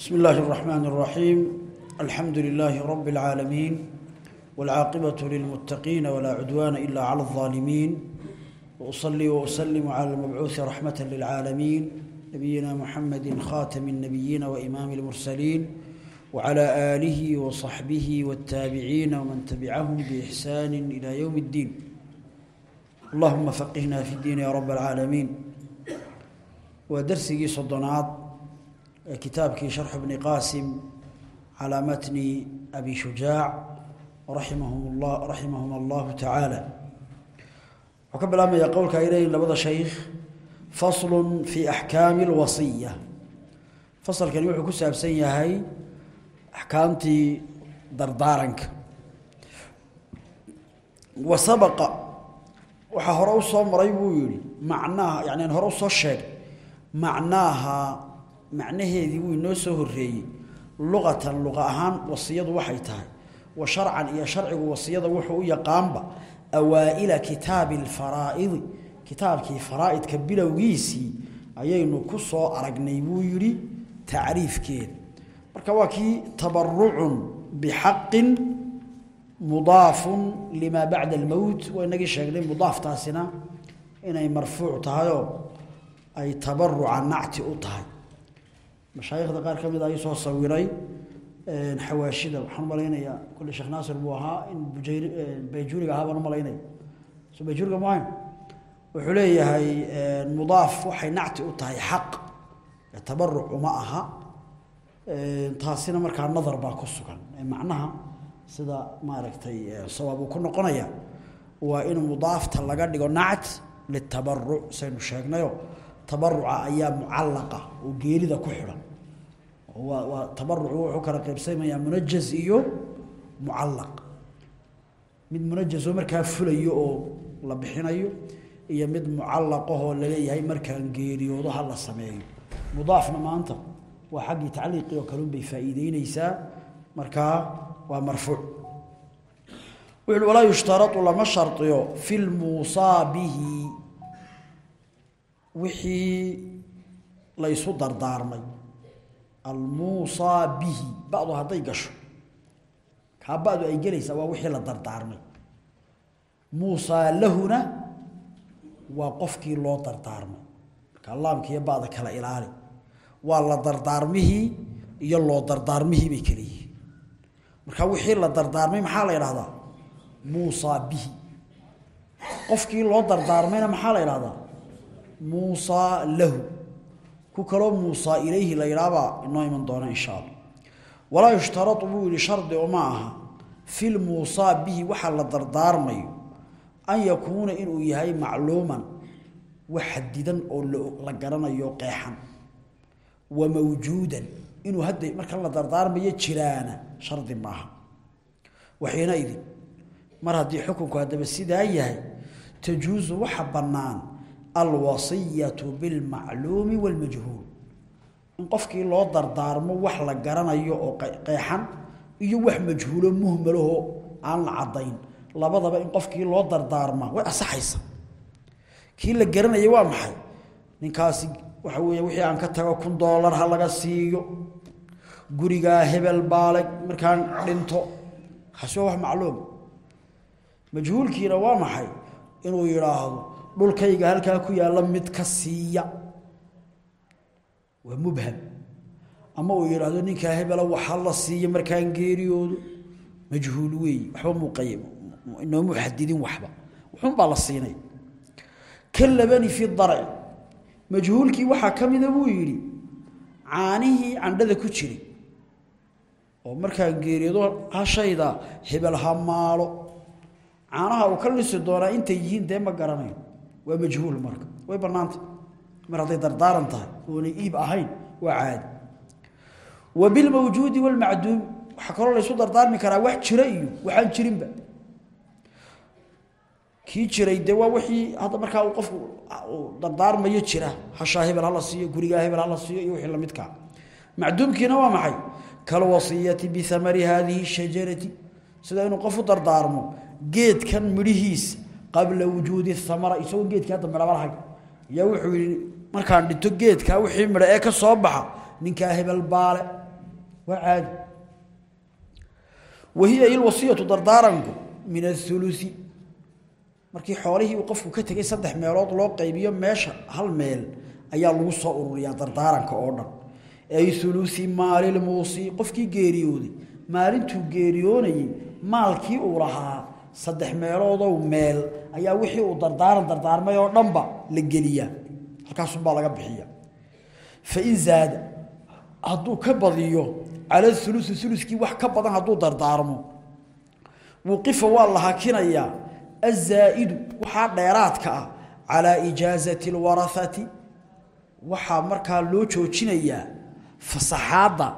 بسم الله الرحمن الرحيم. الحمد لله رب العالمين والعاقبة للمتقين ولا عدوان إلا على الظالمين. وأصلي وأسلم على المبعوث رحمة للعالمين نبينا محمد خاتم النبيين وإمام المرسلين وعلى آله وصحبه والتابعين ومن تبعهم بإحسان إلى يوم الدين. اللهم فقهنا في الدين يا رب العالمين. ودرسي صدنات kitaabkii sharxu bni qaasim calaa matni abi shujaac raimahum la raximahum allahu tacaala. Wuxuu ka bilaabmayaa qowlka ay leeyihiin labada shaykh faslu fii axkaami alwasiya fasalkani wuxuu ku saabsan yahay axkaamtii dardaaranka. Wa sabaqa waxaa hore u maray buu yihi macnaaha yani aan hore u soo sheegay macnaaha macnaheedii wuu inoo soo horeeyey luqatan luqa ahaan wasiyadu waxay tahay. Wa sharcan iyo sharcigu wasiyada wuxuu u yaqaanba awaa'ila kitaabi alfaraa'id kitaabkii faraa'idka bilowgiisii ayaynu ku soo aragnay buu yidhi tacriifkeeda. Marka waa kii tabarucun bixaqin mudaafun limaa bacda almowt waa inagii sheegnay mudaaftaasina inay marfuuc tahayoo ay tabaruca nacti u tahay mashaayikhda qaar ka mid ayuu soo sawiray xawaashida. Waxaan malaynayaa kulli sheekh naasir buu ahaa in bayjuuriga ahaa baan u malaynaya soo bayjuuriga maahayn wuxuu leeyahay mudaaf waxay nacti u tahay xaq tabaruc uma aha. Taasina markaa nadar baa ku sugan. Macnaha sida maaragtay sawaab uu ku noqonaya waa in mudaafta laga dhigo nact litabaruc saynu sheegnayo tabaruca ayaa mucallaqa oo geelida ku xidhan waa waa tabarucu wuxuu kala qaybsamayaa munajaz iyo mucallaq. Mid munajazoo markaa fulayo oo la bixinayo iyo mid mucallaqahoo la leeyahay markaan geeriyoodo ha la sameeyo. Mudaafna maanta waa xaggii tacliiqii oo kale unbay faa'iideyneysaa markaa waa marfuuc. Wuxuu walaa yushtaratu lama shardiyo fi lmuusaa bihi wixii la isu dardaarmay. Almuusaa bihi. Bacdu hadday gasho. Kaa bacdu ay gelaysaa waa wixii la dardaarmay. Muusaa lahuna waa qofkii loo dardaarmay. Marka laamka iyo bacda kala ilaali. Waa la dardaarmihii iyo loo dardaarmihii bay kala yihiin. Marka wixii la dardaarmay maxaa la yidhahdaa muusaa bihi. Qofkii loo dardaarmayna maxaa la yidhahdaa muusaa lahu. Ku kaloo muusaa ilayhi la yidhaahbaa inoo iman doona insha allah walaa yushtaratu buu yihi shardi uma aha. Fi lmuusaa bihi waxaa la dardaarmayo. An yakuuna inuu yahay macluuman wax xadidan oo la garanayo qeexan. Wa mawjuudan inuu hadda marka la dardaarmayo jiraana shardi maaha waxiina idin mar haddii xukunku haddaba sidaa yahay tajuusu waxa bannaan alwasiyatu bilmacluumi walmajhuul. In qofkii loo dardaarmo wax la garanayo oo qeexan iyo wax majhuulo muhmalahoo aan la caddayn. Labadaba in qofkii loo dardaarmaa way asaxaysa kii la garanaya waa maxay? Ninkaasi waxa weeye wixii aan ka tago kun doolar ha laga siiyo. Gurigaa hebel baale markaan dhinto. Kaasi waa wax macluum. Majhuulkiina waa maxay? Inuu yidhaahdo dhulkayga halkaa ku yaalla mid ka siiya. Waa mubham. Ama uu yidhaahdo ninkaa hebela waxa la siiya markaan geeriyoodo. Majhuul weeyi waxba muuqay inoomu xadidin waxba. Wuxuunbaa la siinay. Ka fi darci majhuulkii waxaa ka mida buu yidhi caanihii candhada ku jiray oo markaan geeriyoodo hashayda hebel ha maalo. Caanaha uu ka lisi doonaa intay yihiin dee ma garanayo waa majhuul marka. Way bannaantay mar hadday dardaaran tahay oonay iib ahayn waa caadi. Wa bilmawjuudi walmacduumi waxaa kaloo laysu dardaarmi karaa wax jira iyo waxaan jirinba. Kii jiray dee waa wixii hadda markaa uu qofku dardaarmayo jira. Hashaa hebel hala siiyo gurigaa hebel hala siiyo iyo wixii lamidkaa macduumkiina waa maxay? Kalwasiyati bihamari haadihi shajarati. Sida inuu qof dardaarmo geedkan midhihiisa qabla wujuudi amara isagoo geedkii hadda midhaba lahayn yaa wuxuu yidhi markaan dhinto geedkaa wixii midha ee ka soo baxa ninkaa hebel baale. Waa caadi. Wahiya ilwasiyatu dardaaranku min athulusi markii xoolihii uu qofku ka tegay saddex meelood loo qaybiyo meesha hal meel ayaa lagu soo ururiyaa dardaaranka oo dhan. Ay thulusi maalilmuusi qofkii geeriyooday maalintuu geeriyoonayey maalkii uu lahaa saddex meeloodow meel ayaa wixii uu dardaaran dardaarmay oo dhanba la geliyaa halkaasunbaa laga bixiya. Fain zaada hadduu ka badiyo cala ulusi uluskii wax ka badan hadduu dardaarmo. Wuqifa waa la hakinayaa azaa'idu waxaa dheeraadka ah calaa ijaazati alwarahati waxaa markaa loo joojinayaa fasaxaadda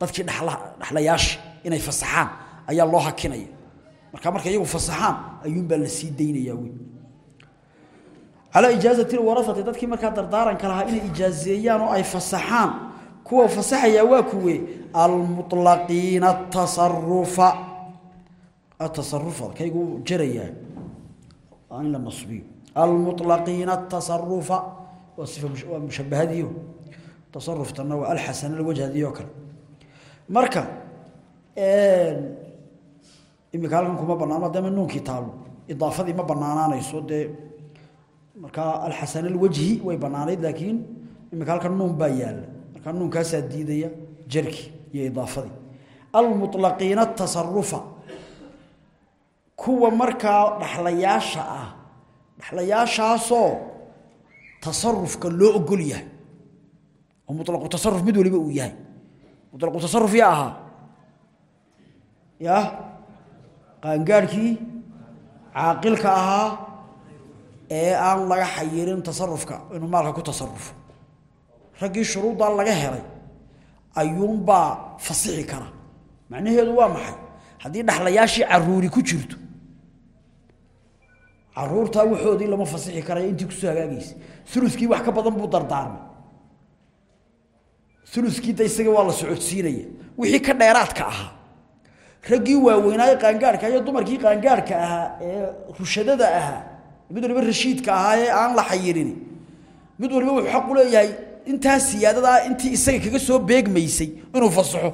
dadkii dhexlayaasha inay fasaxaan ayaa loo hakinaya markaa markay iyagu fasaxaan ayuunbaa la sii daynayaa wey calaa ijaazati alwarahati dadkii markaa dardaaranka lahaa inay ijaazeeyaan oo ay fasaxaan kuwa fasaxayaa waa kuwe almulaqiina atasarufa atasarufa kaygu jarayaa in la nasbiyo. Almulaqiina atasarufa waa sifa waa mushabahadiio tasaruftanna waa alxasan alwajhadii oo kale. Marka imika halkan kuma banaan maadaama nuunkii taalo idaafadii ma banaanaanayso dee markaa alxasan alwajhi way banaanayd laakiin imika halkan nuun baa yaalla markaa nuunkaasaa diidaya jarki iyo idaafadii. Almulaqiina atasarufa kuwa markaa dhaxlayaasha ah dhaxlayaashaasoo tasarufka loo ogol yahay oo mulaqu tasaruf mid waliba uu yahay. Mulaqu tasaruf yaa ahaa. Ya qaangaadhkii caaqilka ahaa ee aan laga xayirin tasarufka inuu maalka ku tasarufo. Raggii shuruuddaa laga helay ayuunbaa fasixi kara. Macnaheedu waa maxay? Haddii dhaxlayaashii caruuri ku jirto caruurtaa waxoodii lama fasixi karayo intii ku soo hagaagaysa. Ulukii wax ka badan buu dardaarmay. Ulukii isaga waa la socodsiinaya. Wixii ka dheeraadka ahaa raggii waaweynaaye qaangaarhka iyo dumarkii qaangaarhka ahaa ee rushadada ahaa. Mid waliba rashiidka ahaa ee aan la xayirin mid waliba wuxuu xaq u leeyahay intaa siyaadadaa intii isaga kaga soo beegmaysay inuu fasaxo.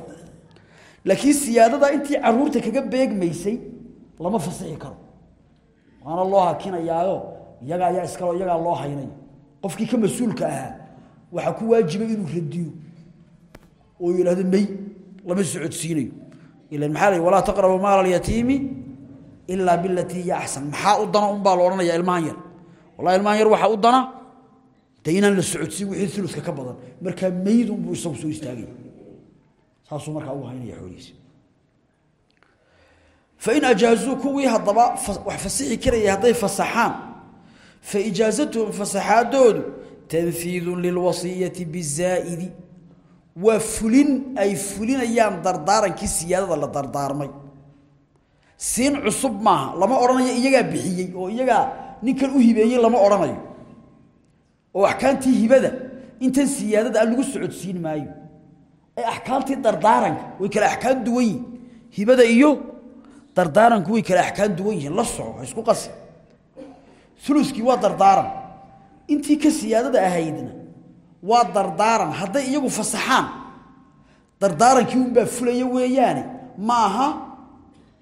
Laakiin siyaadadaa intii carruurta kaga beegmaysay lama fasixi karo. Waana loo hakinayaayo iyaga ayaa iskalo iyagaa loo haynay. Qofkii ka mas'uulka ahaa waxaa ku waajibay inuu radiyo. Oo yidhahdo may lama socodsiinayo ilan maxaa la walaa taqrabu maala alyatiimi ilaa bilatii hiya axsan maxaa u dana unbaa la odhanaya ilmahan yar? Wallahi ilmahan yar waxaa u dana inaan la socodsiin wixii uluska ka badan. Markaa maydunbuu isagu soo istaagaya saasuu markaa u haynaya xoolihiisa. Fain ajaazuu kuwii haddaba wax fasixi karayay hadday fasaxaan fa ijaazatuhum fasaxaadoodu tanfiidun lilwasiyati bizaa'idi waa fulin ay fulinayaan dardaarankii siyaadada la dardaarmay. Siin cusub maaha lama odhanayo iyagaa bixiyey oo iyagaa ninkan u hibeeyey lama odhanayo. Oo axkaamtii hibada intan siyaadada aan lagu socodsiin maayo. Ee axkaamtii dardaaranka way kale axkaam duwan yihiin hibada iyo dardaaranku way kale axkaam duwan yihiin la soco isku qasi. Uluskii waa dardaaran intii ka siyaadada ahaydna waa dardaaran hadday iyagu fasaxaan. Dardaarankii unbaa fulaya weeyaane ma aha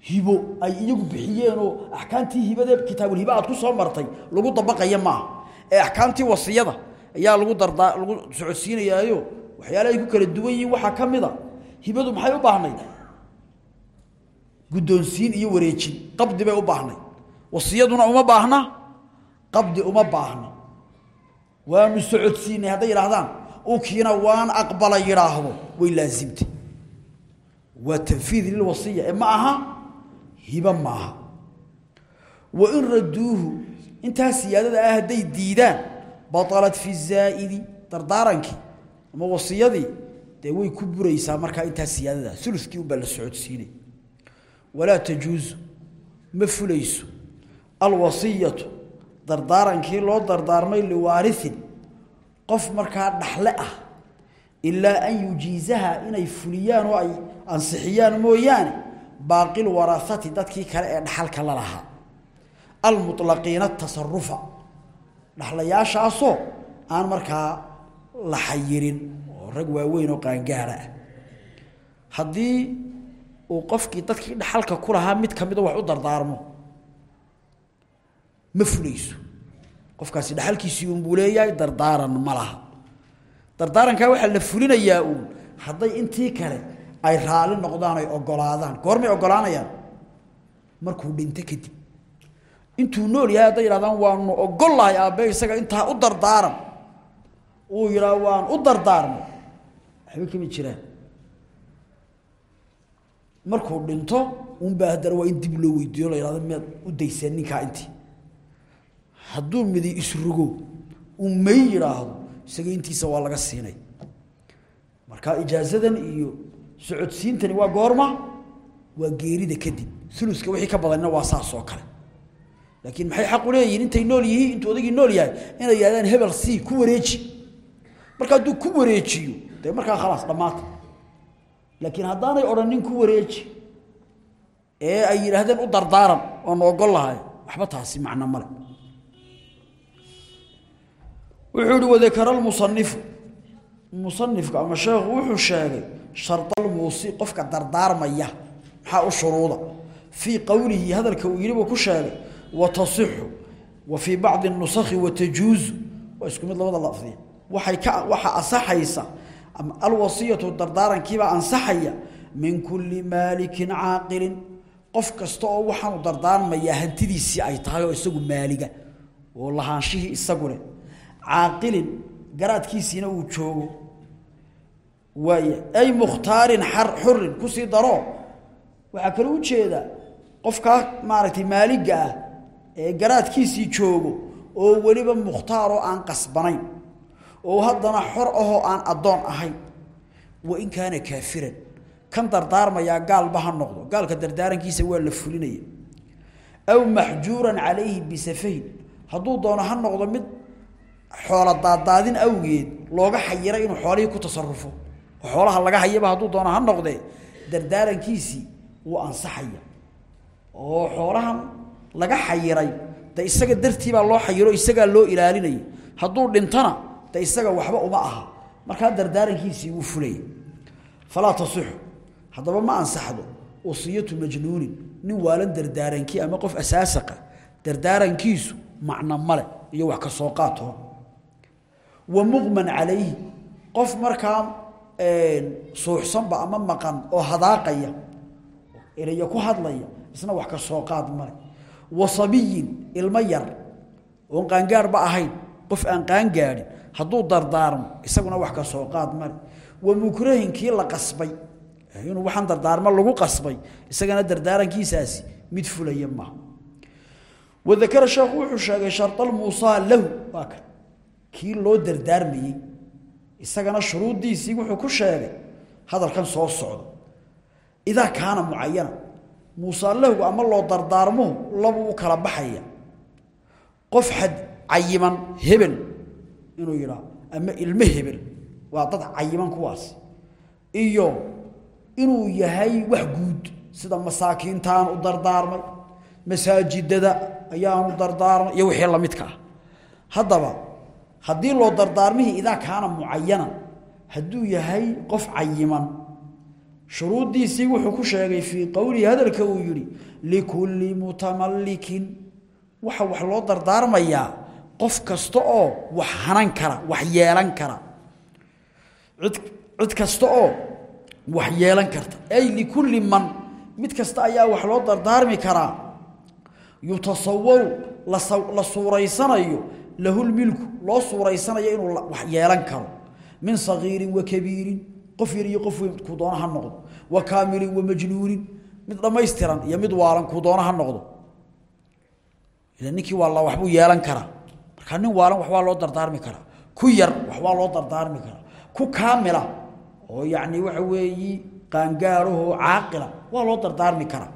hibo ay iyagu bixiyeenoo axkaamtii hibadee kitaabulhiba aad ku soo martay lagu dabaqaya maaha ee axkaamtii wasiyada ayaa lagu dardaa lagu socodsiinayaayo waxyaala ay ku kala duwan yihiin waxaa ka mid a hibadu maxay u baahnayd? Guddoonsiin iyo wareejin qabdi bay u baahnayd. Wasiyaduna uma baahna? Qabdi uma baahna waanu socodsiinay? Hadday yidhaahdaan ukiina waan aqbala yidhaahdo. Way laasimtay waa tanfiid lilwasiya ee ma aha? Hiba maaha wa in raduuhu intaa siyaadada ah hadday diidaan batalat fi zaa'idi dardaarankii ama wasiyadii dee way ku buraysaa markaa intaa siyaadada. Ulukii unbaa la socodsiinay. Walaa tajuusu ma fulayso. Alwasiyatu dardaarankii loo dardaarmay liwaariin qof markaa dhaxle ah ilaa an yujiizaha inay fuliyaan oo ay ansixiyaan mooyaane baaqil warahati dadkii kale ee dhaxalka la lahaa. Almulaqiina tasarufa dhaxlayaashaasoo aan markaa la xayirin oo rag waaweyn oo qaangaara ah. Haddii uu qofkii dadkii dhaxalka ku lahaa mid kamida wax u dardaarmo ma fulayso. Qofkaasi dhaxalkiisii unbuu leeyahay dardaaran ma laha. Dardaarankaa waxaa la fulinayaa uun. Hadday intii kale ay raali noqdaan ay ogolaadaan goormay ogolaanayaan markuu dhinto kadib. Intuu nool yahay hadday yidhahdaan waanu ogollahay aabbe isaga intaa u dardaaran. Uu yidhaa waan u dardaarmay waxba kama jiraan. Markuu dhinto unbaa haddana waa in dib loo weydiiyo la yidhahdo miyaad u dayseen ninkaa intii hadduu midi isrugo uu may yidhaahdo isaga intiisa waa laga siinay. Marka ijaazadan iyo socodsiintani waa goorma waa geerida kadib. Uluska wixii ka badanina waa saas oo kale. Laakiin maxay xaq u leeyihiin intay nool yihiin intuu odagii nool yahay inay yidhahdaan hebel c ku wareeji. Marka hadduu ku wareejiyo dee markaa khalaas dhammaata. Laakiin haddaanay odhanin ku wareeji ee ay yidhaahdeen u dardaaran oonu ogol lahay waxba taasi macno male wuxuu ihi wadakara lmusanifu musanifku ama sheekhu wuxuu sheegay shardalmuusi qofka dardaarmaya maxaa u shuruuda? Fii qowlihi hadalka uu yidhi buu ku sheegay wa tasixu wa fii bacdi nusakhi watajuuzu waa isku mid labada lafdiya waxay ka waxaa asaxaysa alwasiyatu dardaarankiibaa ansaxaya min kulli maalikin caaqilin. Qof kasta oo waxaanu dardaarmayaa hantidiisii ay tahay oo isagu caaqilin garaadkiisiina uu joogo. Waay ay mukhtaarin xurin ku sii daro. Waxaa kale u jeeda qofkaa maaragtay maaliga ah ee garaadkiisii joogo oo weliba mukhtaaroo aan qasbanayn oo haddana xor ahoo aan addoon ahayn. Wa in kaana kaafiran. Kan dardaarmayaa gaalba ha noqdo. Gaalka dardaarankiisa waa la fulinaya. Aw maxjuuran calayhi bisafahin hadduu doono ha noqdo mid xoola daadaadin awgeed looga xayiray inuu xoolihii ku tasarufo. Oo xoolaha laga hayaba hadduu doono ha noqdee dardaarankiisii wuu ansaxaya. Oo xoolahan laga xayiray de isaga dartiibaa loo xayiro isagaa loo ilaalinaya. Hadduu dhintana de isaga waxba uma aha. Markaa dardaarankiisii wuu fulaya falaa tasixu haddaba ma ansaxdo wasiyatu majnuunin nin waalan dardaarankii ama qof asaasaqa dardaarankiisu macno male iyo wax ka soo qaatoo wa muqman calayhi. Qof markaa suuxsanba ama maqan oo hadaaqaya eraya ku hadlaya isna wax ka soo qaad male wa sabiyin ilmo yar oon qaangaarhba ahayn qof aan qaangaadhin hadduu dardaarmo isaguna wax ka soo qaad male wa mukrahin kii la qasbay inuu waxaan dardaarmo lagu qasbay isagana dardaarankiisaasi mid fulaya maaha. Wadakara sheekhu wuxuu sheegay sharalmuusaa lahu kii loo dardaarmayey isagana shuruuddiisii wuxuu ku sheegay hadalkan soo socda idaa kaana mucayana muusaa lahu ama loo dardaarmuhu labuu u kala baxaya. Qof xad cayiman hebel inuu yidhaa ama ilmo hebel waa dad cayiman kuwaas. Iyo inuu yahay wax guud sida masaakiintaan u dardaarmay masaajidada ayaanu dardaarmay iyo wixii la midka ah. Haddaba haddii loo dardaarmihii idaa kaana mucayanan hadduu yahay qof cayiman shuruuddiisii wuxuu ku sheegay fii qowlihi hadalka uu yidhi likulli mutamallikin. Waxa wax loo dardaarmayaa qof kasta oo wax hanan kara wax yeelan kara. Cid cid kasta oo wax yeelan karta. Ay likulli man mid kasta ayaa wax loo dardaarmi karaa. Yutasawaru la suuraysanayo lahulmilku loo suuraysanayo inuu wax yeelan karo. Min sagiirin wa kabiirin qof yar iyo qof weyn kuu doona noqdo. Wa kaamilin wa majnuunin mid dhammaystiran iyo mid waalan kuu doona noqdo. Ila ninkii waa yeelan karaa. Markaa nin waalan waxbaa loo dardaarmi karaa. Ku yar waxbaa loo dardaarmi karaa. Ku kaamila oo yacni waxa weeyi qaangaarahoo caaqila waa loo dardaarmi karaa.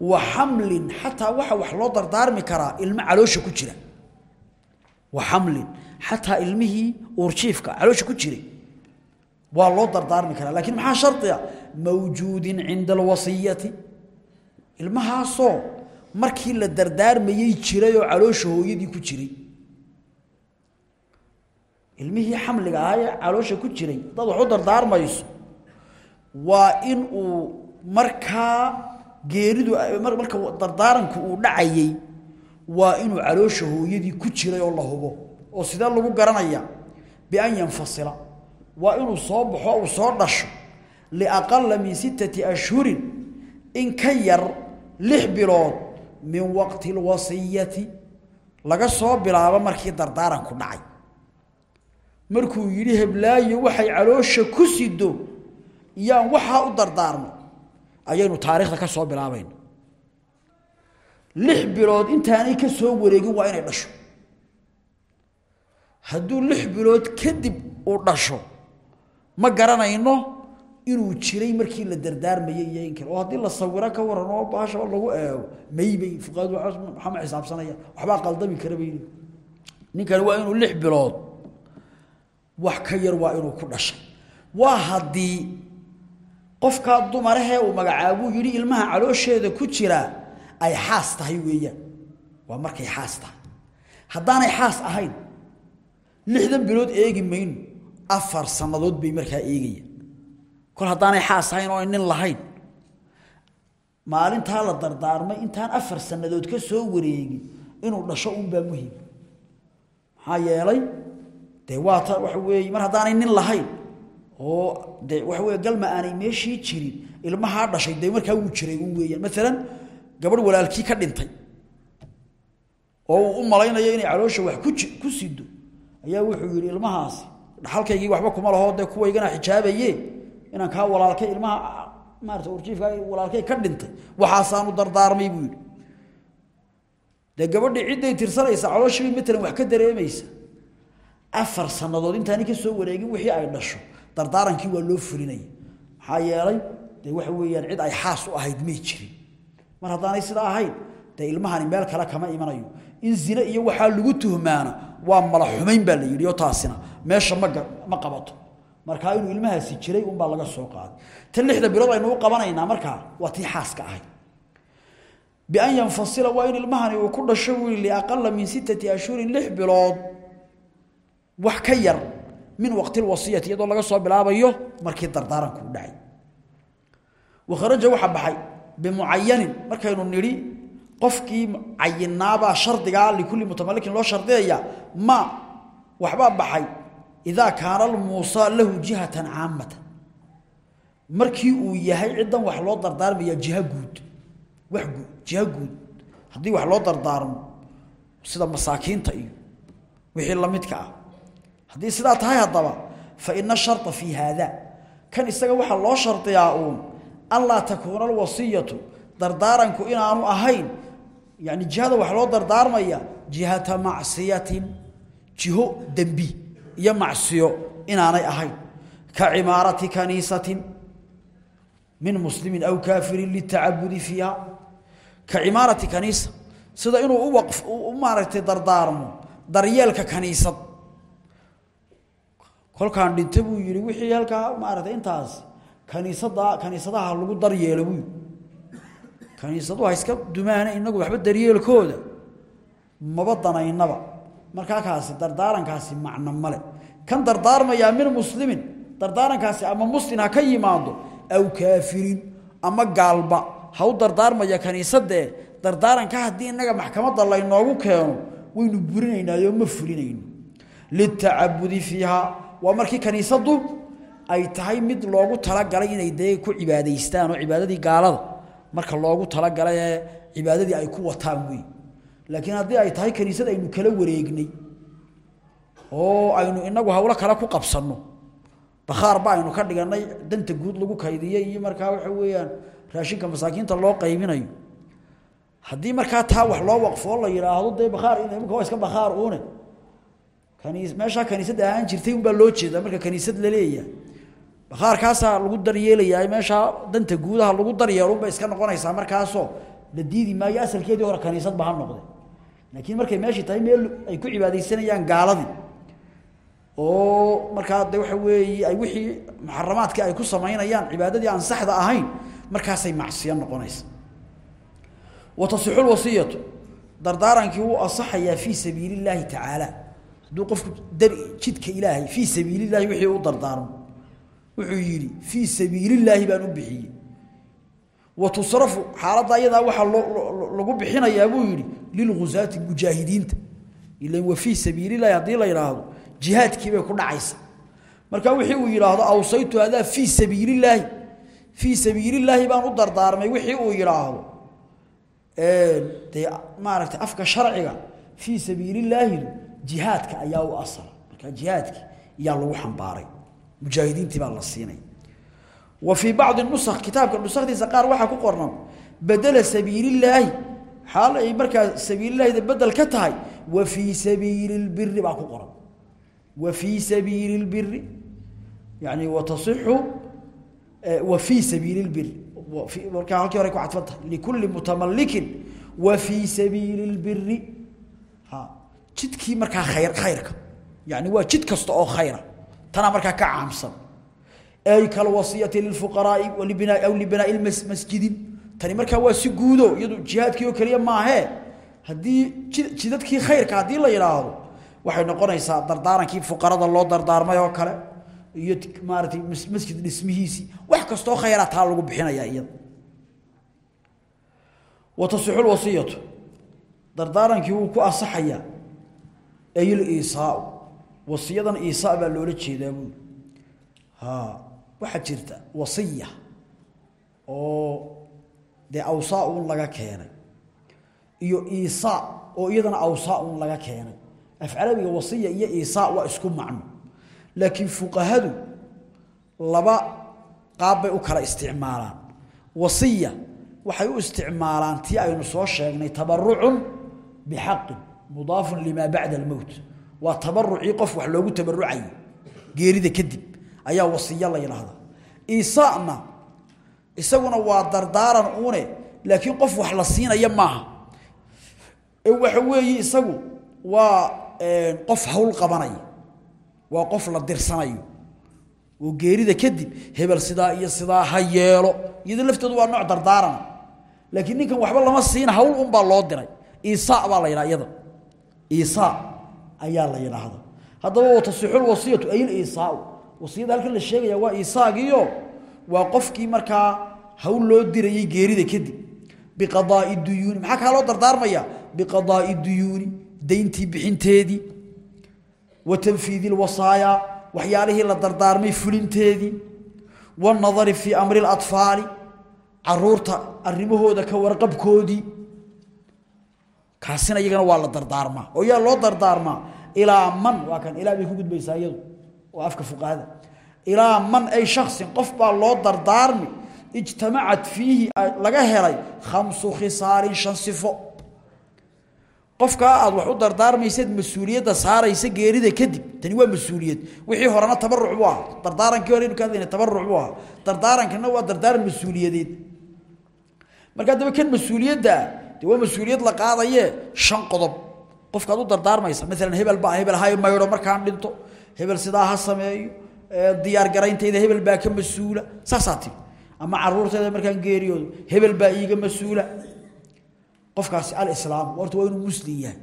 Wa xamlin xataa waxa wax loo dardaarmi karaa ilmo caloosha ku jira xamlin xataa ilmihii uurjiifka caloosha ku jiray waa loo dardaarmi karaa laakiin maxaa shardiga mawjuudin cinda alwasiyati ilmahaasoo markii la dardaarmayey jiray oo caloosha hooyadii ku jiray. Ilmihii xamliga ahaa ee caloosha ku jiray. Dad wax u dardaarmayso. Waa in uu markaa geeridu marka dardaaranku uu dhacayay waa inuu caloosha hooyadii ku jiray oo la hubo oo sidee lagu garanaya? Bian yanfasila. Waa inuu soo baxo uu soo dhasho liaqala min sittati ashhurin in ka yar lix bilood min waqti lwasiyati laga soo bilaabo markii dardaaranku dhacay. Markuu yidhi heblaayo waxay caloosha ku sido iyaan waxaa u dardaarmay ayaynu taariikhda ka soo bilaabayna lix bilood intaanay ka soo wareegin waa inay dhasho. Hadduu lix bilood kadib uu dhasho ma garanayno inuu jiray markii la dardaarmayay iyo in oo haddii la sawiro ka waran oo baasha lagu eego maybay fuqaadu waxaa ma xisaabsanaya waxbaa qaldami kara bay ninkani waa inuu lix bilood wax ka yar waa inuu ku dhashay waa haddii qofkaa dumarahee uu magacaabuu yidhi ilmaha caloosheeda ku jiraa ay xaas tahay weeyaan. Waa markay xaas tahay. Haddaanay xaas ahayn lixdan bilood eegi mayno afar sannadood bay markaa eegayaan. Kol haddaanay xaas ahayn oo nin lahayn maalintaa la dardaarmay intaan afar sannadood ka soo wareegin inuu dhasho unbaa muhiim maxaa yeelay dee waa ta waxa weeye mar haddaanay nin lahayn oo dee waxa weeye galma aanay meeshii jirin ilmahaa dhashay dee markaa wuu jiray un weeyaan. Maalan gabadh walaalkii ka dhintay oo uu u malaynayo inay caloosha wax ku sido ayaa wuxuu yidhi ilmahaasi dhaxalkaygii waxba kuma laho dee kuwaygana xijaabaye inaan kaa walaalkay ilmaha maarata urjiifka walaalkay ka dhintay waxaasaanu dardaarmay buu yidhi. Dee gabadhii cidday tirsanaysa calooshii matalan wax ka dareemaysa afar sannadood intaani ka soo wareegin wixii ay dhasho dardaarankii waa loo fulinaya. Maxaa yeelay dee waxa weeyaan cid ay xaas u ahayd may jirin mar haddaanay sidaa ahayn dee ilmahani meel kale kama imanayo. In zine iyo waxaa lagu tuhmaana waa mala xumayn baa la yidhi taasina meesha ma ma qabato. Markaa inuu ilmahaasi jiray unbaa laga soo qaaday. Tan lixda bilood aynu u qabanaynaa markaa waa tii xaaska ahayd bian yanfasila waa in ilmahani uu ku dhasho wili liaqala min sittati ashhurin lix bilood. Wax ka yar min waqti lwasiyati iyadoo laga soo bilaabayo markii dardaaranku u dhacay. Wakharaja waxa baxay bimucayanin markaynu nidhi qofkii cayinaabaa shardigaa likulli mutamalikin loo shardiyaya ma waxbaa baxay. Idaa kaana almuusa lahu jihatan caamatan markii uu yahay ciddan wax loo dardaarmaya jiha guud. Wax guud jiha guud. Haddii wax loo dardaarmo sida masaakiinta iyo wixii la midka ah. Haddii sidaa tahay haddaba fa ina sharta fii haada kan isaga waxaa loo shardiyaa uun anlaa takuuna alwasiyatu dardaaranku inaanu ahayn. Yani jihada wax loo dardaarmaya jihata macsiyatin jiho dembi iyo macsiyo inaanay ahayn. Ka cimaarati kaniisatin min muslimin aw kaafirin litacabudi fiiha. Ka cimaarati kaniisa sida inuu u maaragtay dardaarmo daryeelka kaniisad. Kolkaan dhinta buu yidhi wixii halkaa maaragtay intaas kaniisada kaniisadaha lagu daryeelo buu kaniisaduha iska dumaana inagu waxba daryeelkooda. Maba danaynaba. Markaa kaasi dardaarankaasi macno male kan dardaarmayaa min muslimin dardaarankaasi ama muslim ha ka yimaado aw kaafirin ama gaalba. Ha u dardaarmaya kaniisadee dardaaranka haddii inaga maxkamadda laynoogu keeno waynu burinaynaayo ma fulinayno litacabudi fiiha. Waa markii kaniisadu ay tahay mid loogu talagalay inay dee ku cibaadaystaan oo cibaadadii gaalada marka loogu talagalay cibaadadii ay ku wataan wey laakiin haddii ay tahay kaniisad aynu kala wareegnay oo aynu inagu hawlo kale ku qabsanno. Bakhaar ba aynu ka dhiganay danta guud lagu kaydiyey iyo markaa waxa weeyaan raashinka masaakiinta loo qaybinayo. Haddii markaa taa wax loo waqfoo la yidhaahdo dee bakhaar imika iska bakhaar uune kaniis meeshaa kaniisad ahaan jirtay unbaa loo jeedaa marka kaniisad la leeyahay bakhaarkaasaa lagu daryeelayaa meeshaa danta guudaha lagu daryeelunbay iska noqonaysaa markaasoo la diidi maayo asalkeedii hore kaniisadba ha noqde. Laakiin markay meeshii tahay meel ay ku cibaadaysanayaan gaaladii. Oo markaa de waxa weeye ay wixii muxaramaadkii ay ku samaynayaan cibaadadii aan saxda ahayn markaasay macsiyo noqonaysa. Wa tasixu lwasiyatu dardaarankii wuu asaxayaa fii sabiili illaahi tacaala. Hadduu qofku jidka ilaahay fii sabiili llahi wixii u dardaarmo wuxuu yidhi fii sabiilillaahi baan u bixiyey. Wa tusrafu xaaladda ayadaa waxaa lagu bixinayaa buu yidhi lilghusaati mujaahidiinta ilan wa fii sabiilillahi haddii la yidhaahdo jihaadkii bay ku dhacaysa. Marka wixii uu yidhaahdo awsaytu hadaa fii sabiilillaahi fii sabiilillaahi baan u dardaarmay wixii uu yidhaahdo. Dee maaragtay afka sharciga fii sabiilillaahi jihaadka ayaa u asala marka jihaadkii iyaa lagu xambaaray mujaahidiintii baa la siinay. Wa fii bacdi nusakh kitaabka nusakdiisa qaar waxaa ku qornan badela sabiilillaahi xaal ay markaa sabiilillaahida bedel ka tahay wa fii sabiili baa ku qoran. Wa fii sabiili yani watasixu wa fii sabiili markaa halkii hore ku cadfan tahay likulli mutamalikin wa fii sabiili lbiri ha jidkii markaa khayr khayrka yani waa jid kasta oo khayra tanaa markaa ka caamsan. Ay kalwasiyati lilfuqaraai aw libinaa'i masjidin. Tani markaa waa si guudo iyadu jihaadkii oo keliya maahee haddii jidadkii khayrka haddii la yidhaahdo waxay noqonaysaa dardaarankii fuqarada loo dardaarmay oo kale iyo maaratay masjid dhismihiisii wax kastoo khayra taa lagu bixinayaa iyada wa tasixu lwasiyatu. Dardaarankii wuu ku asaxayaa ay liisaau wasiyadan iisaa baa loola jeedaa buuli ha waxaa jirta wasiya oo dee awsaa un laga keenay. Iyo iisaa oo iyadana awsaa un laga keenay. Afcarabiga wasiya iyo iisaa waa isku macno. Laakiin fuqahadu laba qaab bay u kala isticmaalaan. Wasiya waxay u isticmaalaan tii aynu soo sheegnay tabarucun bixaqin mudaafun limaa bacda almowt waa tabarucii qof wax loogu tabarucayo geerida kadib ayaa wasiyo la yidhaahdaa iisaana isaguna waa dardaaran uune laakiin qof wax la siinaya maaha. Ee waxa weeye isagu waa qof hawl qabanaya waa qof la dirsanayo. Oo geerida kadib hebel sidaa iyo sidaa ha yeelo. Iyada lafteedu waa nooc dardaaran. Laakiin ninkan waxba lama siina hawl unbaa loo diray. Iisaa baa la yidhaha iyada iisaa ayaa la yidhaahda haddaba wa tasixu lwasiyatu ay liisaau wasiyada halkan la sheegaya waa iisaagiyo waa qofkii markaa hawl loo dirayay geerida kadib. Biqadaai duyuuni. Maxaa kaa loo dardaarmaya biqadaai duyuuni dayntii bixinteedii. Wa tanfiidi lwasaaya waxyaalihii la dardaarmay fulinteedii. Wanadari fii amri اlaطfaali carruurta arimahooda ka warqabkoodii kaasina iyagana waa la dardaarmaa oo yaa loo dardaarmaa ilaa man waa kan ilaa bay ku gudbaysaa iyadu. Waa afka fuqahada. Ilaa man ay shaksin qof baa loo dardaarmi. Ijtamacat fiihi laga helay khamsu khisaalin shan sifo. Qofkaa aad wax u dardaarmaysaed mas'uuliyadda saaraysa geerida kadib tani waa mas'uuliyad. Wixii horena tabaruc buu ahaa. Dardaarankii hore inu ka tabaruc buu ahaa. Dardaarankana waa dardaaran mas'uuliyadeed. Marka haddaba kan mas'uuliyaddaa dee waa mas'uuliyad la qaadaye shan qodob. Qofkaad u dardaarmaysa maalan hebel baa hebel hay maydho markaan dhinto hebel sidaa ha sameeyo diyaar garayntayda hebel baa ka mas'uula ama caruurtayda markaan geeriyoodo hebel baa iiga mas'uula. Qofkaasi alislaam horta waa inuu muslim yahay.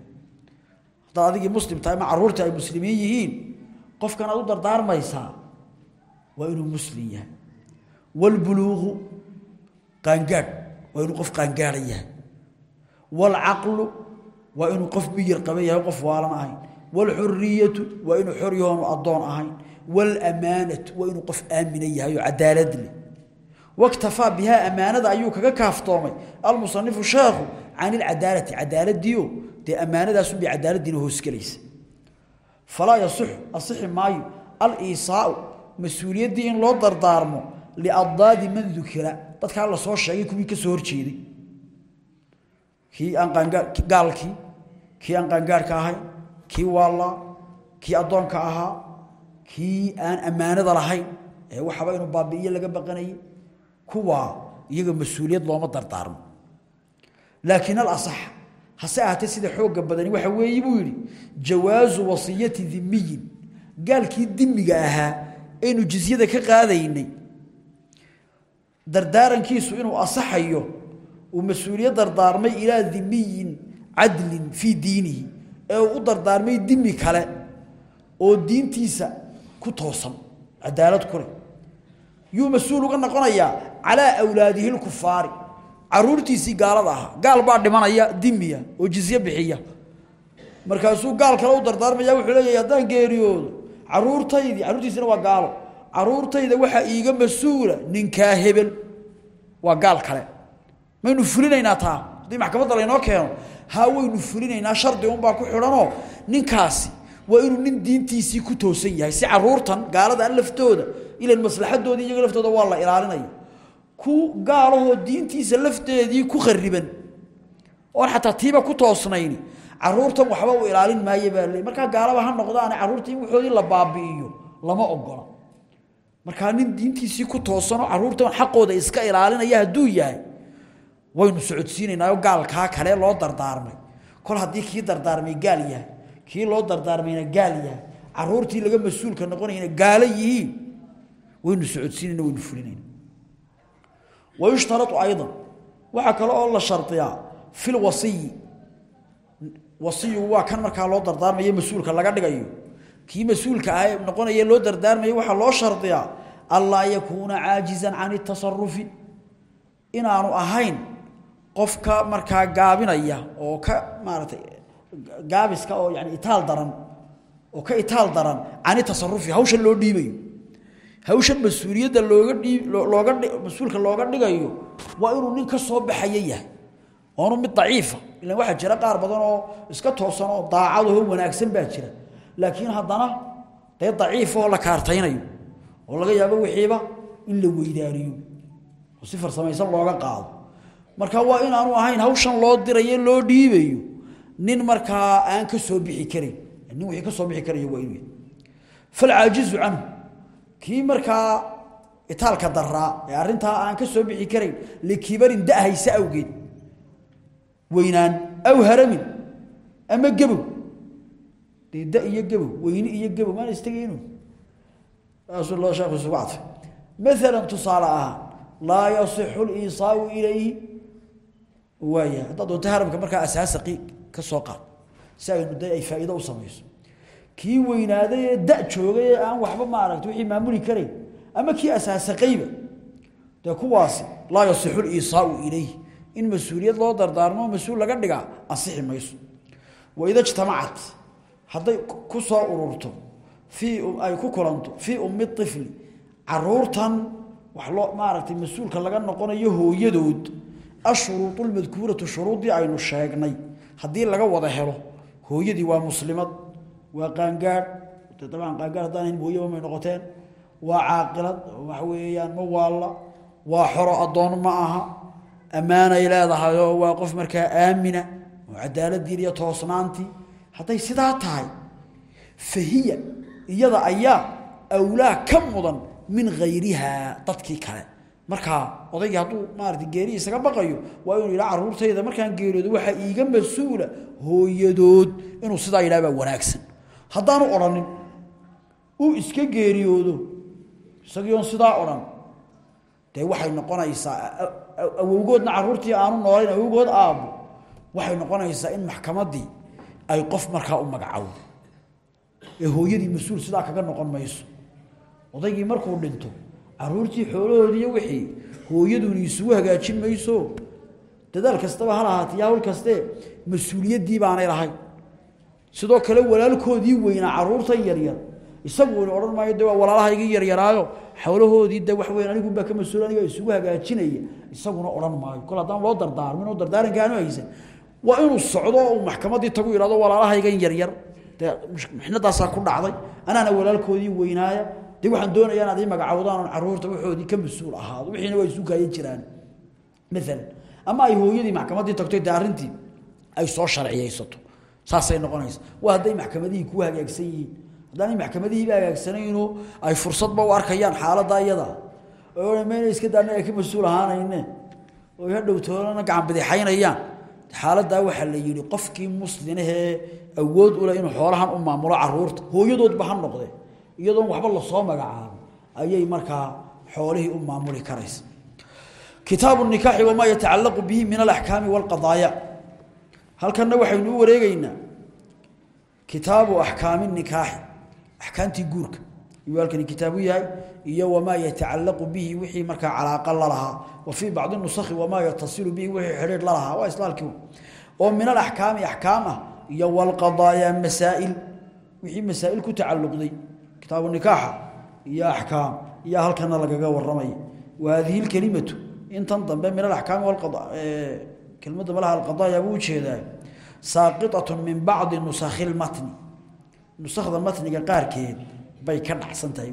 Haddaad adigii muslim tahay ma carruurta ay muslimiin yihiin qofkan aad u waa inuu muslim yahay. Wاlbuluuqu qaangaadh waa inuu qof qaangaadha yahay wاlcaqlu waa inuu qof miyir qaban yahay qof waalan ahayn wاlxuriyatu waa inuu xor yahoonu addoon ahayn wاlamaanatu waa inuu qof aamina yahay oo cadaalad leh واكتفى بها امانه ايو كغا كافتومي المصنف شيخ عن العداله عدالتيو دي امانه سو بعدالتنا هوسكليس فلا يصح اصح ماي الايصاء مسؤوليتي ان لو دردارمو لاضداد من ذكر dadka la soo sheegay kuwii ka soo horjeeday kii gaalkii kii aan qangaarka ahay kii walla. Kii adoonka ahaa kii aan amaanada lahayn ee waxaba inuu baabi'iyo laga baqanayay kuwa iyaga mas'uuliyad looma dardaarmo laakiin alasax hase ahaatee sida xoogga badani waxa weeye buu yidhi jawaasu wasiyati dimiyin gaalkii dimiga ahaa aynu jizyada ka qaadaynay. Dardaarankiisu inuu asaxayo uu mas'uuliyad dardaarmay ilaa dimiyin cadlin fii diinihi ee uu u dardaarmay dimi kale oo diintiisa ku toosan cadaalad ku leh. Yuu mas'uul uga noqonayaa calaa awlaadihi lkufaari caruurtiisii gaalada ahaa. Gaal baa gaal kale u dardaarmaya wuxuu leeyahay haddaan geeriyoodo caruurtaydii caruurtiisina waa gaalo. Caruurtayda waxaa iiga mas'uula ninkaa hebel. Waa gaal kale maynu fulinaynaa taa. Haddii maxkamadda laynoo keeno haa waynu fulinaynaa. Shardi unbaa ku xidhanoo ninkaasi waa inuu nin diintiisii ku toosan yahay. Si caruurtan gaalada laftooda ilan maslaxadoodii iyaga laftooda waa la ilaalinaya ku gaalahoo diintiisa lafteedii ku khariban oon xataa tiiba ku toosnayn caruurtan waxba u ilaalin maayo baa le markaa gaalaba ha noqdaane carruurta in la baabi'iyo. Lama ogola markaa nin diintiisii ku toosanoo caruurtan xaqooda iska ilaalinaya hadduu yahay waynu socodsiinaynaao gaalkaa kale loo dardaarmay. Kol haddii kii dardaarmay gaal yahay kii loo dardaarmayna gaal yahay caruurtii laga mas'uulka noqonayna gaalo yihiin waynu socodsiinayna waynu fulinayna. Wayushtarau ayضa waxaa kale oo la shardiyaa fi lwasiyi wasiyigu waa kan markaa loo dardaarmayo mas'uulka laga dhigayo. Kii mas'uulka ah noqonaya loo dardaarmayo waxaa loo shardiyaa anlaa yakuuna caajizan can اtasarufi inaanu ahayn qofka markaa gaabinaya oo ka maaratay gaabiska oo yani itaal daran oo ka itaal daran cani tasarufi hawshan loo dhiibayo. Hawshan mas'uuliyadda looga dhiib looga mas'uulka looga dhigayo waa inuu nin ka soo baxaya yahay. Oonu mid daciifa ilan waxaa jira qaar badan oo iska toosan oo daacadaho wanaagsan baa jira. Laakiin haddana dee daciifahoo la kaartaynayo oo laga yaabo wixiiba in la weydaariyo. Oo si farsamaysan looga qaado marka waa inaanu ahayn hawshan loo dirayo loo dhiibayo nin markaa aan ka soo bixi karin nin wixii ka soo bixi karaya waa inuu falcaajizu canhu kii markaa itaalka daraa ee arrintaa aan ka soo bixi karayn likibarin da'haysa awgeed weynaan aw haramin ama gebow. Dee iyo gebow weyne iyo gebow maana istagaynu saasuu loo sheekhu isugu cadfay maalan tusaale ahaan laa ilayhi waaya. Haddaad doonto haramka asaasaqi ka soo qaad si de ay faa'iido u samayso. Kii weynaaday da joogay aan waxba maaragta wixii maamuli karayn ama kii asaasaqayba dee kuwaasi laa yasixu liisaau ilayhi in mas'uuliyad loo dardaarmo mas'uul laga dhigaa ansixi mayso. Waida jtamacat hadday ku soo ururto fii ay ku kulanto fii ummi ifli caruurtan wax loo maaragtay mas'uulka laga noqonayo hooyadood ashuruuط lmadkuuratu shuruuddii aynu sheegnay. Haddii laga wada helo hooyadii waa muslimad waa qaangaadh dabcan qaangaadh haddaan ahayn hooyaba may noqoteen. Waa caaqilad waxa weeyaan ma waalla. Waa xoro addoon ma aha. Ammaanay leedahay oo waa qof markaa aamina oo cadaaladdiin iyo toosnaantii. Hadday sidaa tahay fahiya iyada ayaa awlaa ka mudan min hayrihaa dadkii kale markaa odaygii hadduu maarata geeri isaga baqayo waa inuu yidhaa carruurtayda markaan geeriyoodo waxaa iiga mas'uula hooyadood inuu sidaa yidhaha wanaagsan. Haddaanu odhanin uu iska geeriyoodo isagii oon sidaa odhan dee waxay noqonaysaa awowgoodna carruurtii aanu noolayn awowgood aabbo waxay noqonaysaa in maxkamaddii ay qof markaa u magacowdo ee hooyadii mas'uul sidaa kaga noqon mayso. Odaygii markuu dhinto caruurtii xoolahoodiiyo wixii hooyaduni isugu hagaajin mayso. Dadaal kastaba ha lahaatiyo hawl kaste mas'uuliyaddii baanay lahayn. Sidoo kale walaalkoodii weynaa caruurtan yaryar isaguuni odhan maayo de waa walaalahaygii yaryaraayo xoolahoodii de wax weyn aniguunbaa ka mas'uul aniga isugu hagaajinaya isaguna odhan maayo. Kol haddaan loo dardaarmin oo dardaaranka aanu haysan waa inuu socdo oo maxkamaddii tagu yidhahdo walaalahaygan yaryar dee mixnadaasaa ku dhacday. Anaana walaalkoodii weynaaya de waxaan doonayaa inaad ii magacowdaan oon carruurta waxoodii ka mas'uul ahaado. Wixiina waa isu jiraan. Maalan ama ay hooyadii maxkamaddii tagto dee arrintii ay soo sharciyeysato saasay noqonaysa. Waa hadday maxkamadihii ku hagaagsan yihiin. Haddaanay maxkamadihiiba hagaagsanayno ay fursadba u arkayaan xaaladda iyada mayna iska daana ay ka mas'uul ahaanayne. Oo hadhow toolana gacan bidixaynayaan. Xaaladdaa waxaa la yidhi qofkii muslinahee awood u leh inuu xoolahan u maamulo carruurta. Hooyadoodba ha noqde iyadoon waxba la soo magacaabo ayay markaa xoolihii u maamuli karaysa. Kitaabu nikaaxi wamaa yatacallaqu bihi min alaxkaami walqadaaya. Halkanna waxaynu u wareegeynaa kitaabu axkaami nikaaxi axkaamtii guurka. Iyo halkani kitaabu yahay iyo wamaa yatacallaqu bihi wixii markaa calaaqa la lahaa. Wa fii bacdi nusakhi wamaa yatasilu bihi wixii xidhiidh la lahaa. Waa islaalkii oo min alaxkaami axkaam ah iyo walqadaaya masaa'il. Wixii masaa'il ku tacalluqday kitaabu nikaaxa iyo axkaam iyo halkana lagaga warramaya wa hadihi lkelimatu intan dambe min alaxkaami walqada kelmadda malaha alqadaaya buu ujeedaa saaqitatun min bacdi nusakhi lmatni nusakhda matniga qaarkeed bay ka dhacsan tahay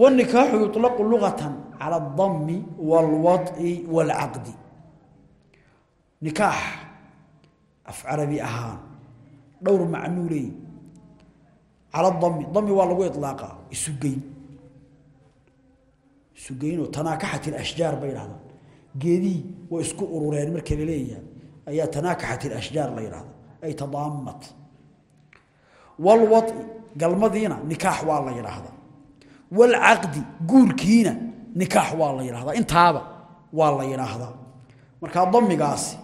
wanikaaxu yuطlaqu lugata cala اdami wاlwaطi wاlcaqdi nikaax af carabi ahaan dhowr macnuu leey ala dami dami waa lagu ilaaqa isugeyn isugeynoo tanaakaxat ilashjaar bay idhahdaan geedihii way isku urureen marka la leeyahay ayaa tanaakaxat ilashjaar la yidhahda ay tadaamat walwai galmadiina nikaax waa la yidhaahdaa. Walcaqdi guurkiina nikaax waa la yidhahdaa intaaba waa la yidhaahdaa. Markaa damigaasi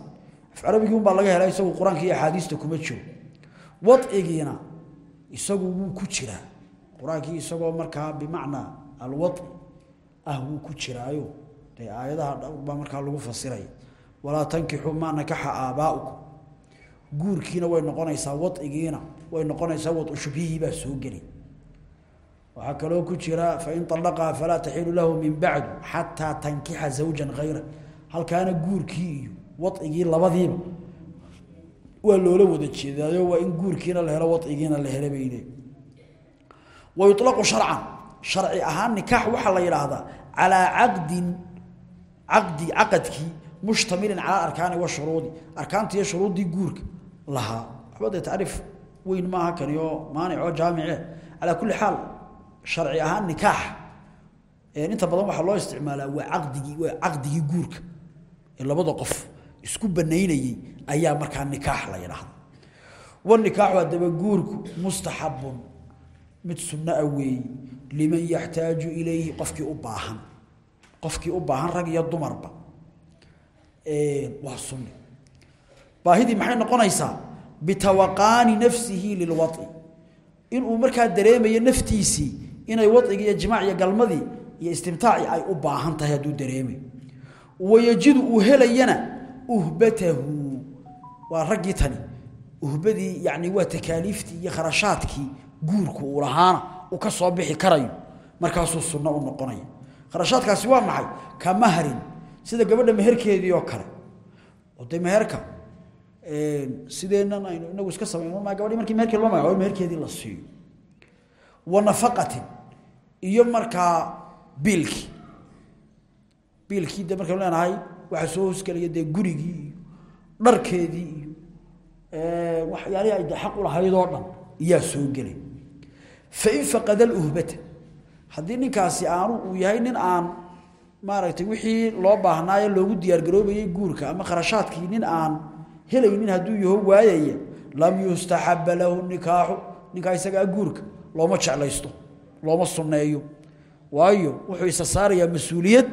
af laga helaa isagu qur'aanka iyo axaadiista kuma jiro. Waigiina isagu wuu ku jiraa qur'aankii isagoo markaa bimacnaa alwaci ah wuu ku jiraayo. Dee aayadaha dhowr baa markaa lagu fasiraya walaa tankixuu maa nakaxa aabaa'ukum guurkiina way noqonaysaa wacigiina way noqonaysaa wadu shubhihii baa soo geli waxaa kaloo ku jira fain طalaqaha falaa taxilu lahu min bacdu xataa tankixa zawja hayra halkaana guurkii iyo wacigii labadiiba waa loola wada jeedaayo waa in guurkiina la helo wacigiina la hela bayne wa yuطlaqu sharcan sharci ahaan nikaax waxaa la yidhaahdaa calaa caqdin caqdi caqadkii mushtamilin calaa arkaani washuruudi arkaanta iyo shuruuddii guurka lahaa. Waxba dee tacriif weyn maaha kani oo jaamice. Calaa kulli xaal sharci ahaan nikaax. Inta badan waxaa loo isticmaalaa waa caqdigii waa caqdigii guurka ee labada qof isku banaynayey ayaa markaa nikaax la yidhaahda wanikaaxu haddaba guurku mustaxabun mid sunno a weeyi liman yaxtaaju ilayhi qofkii u baahan qofkii u baahan rag iyo dumarba. Waa sunni. Baahidii maxay noqonaysaa? Bitawaqaani nafsihi lilwaci inuu markaa dareemayo naftiisii inay wacigi iyo jimaac iyo galmadii iyo istimtaaci ay u baahan tahay hadduu dareemayo. Wayajidu uu helayana uhbatahu. Waa raggii tani uhbadii yani waa takaaliiftii iyo kharashaadkii guurku uu lahaana uu ka soo bixi karayo. Markaasuu sunno u noqonaya. Kharashaadkaasi waa maxay? Ka mahrin sida gabadha meherkeedii oo kale. Dee meherka sideennan aynu inagu iska samayno ma gabadhii markii meherkii loo magacaabo meherkeedii la siiyo. Wa nafaqatin iyo markaa biilkii biilkii dee markaynu leenahay waxaa soo hoosgelaya dee gurigii iyo dharkeedii iyo waxyaalihii ay dee xaq u lahayd oo dhan iyaa soo gelay. Fain faqada aluhbata haddii ninkaasi aanu uu yahay nin aan maaragtay wixii loo baahnaaye loogu diyaargaroobayey guurka ama kharashaadkii nin aan helaynin hadduu yaho waayaya lam yustaxaba lahu nikaaxu ninkaa isagaa guurka looma jeclaysto looma sunneeyo. Waayo wuxuu isa saarayaa mas'uuliyad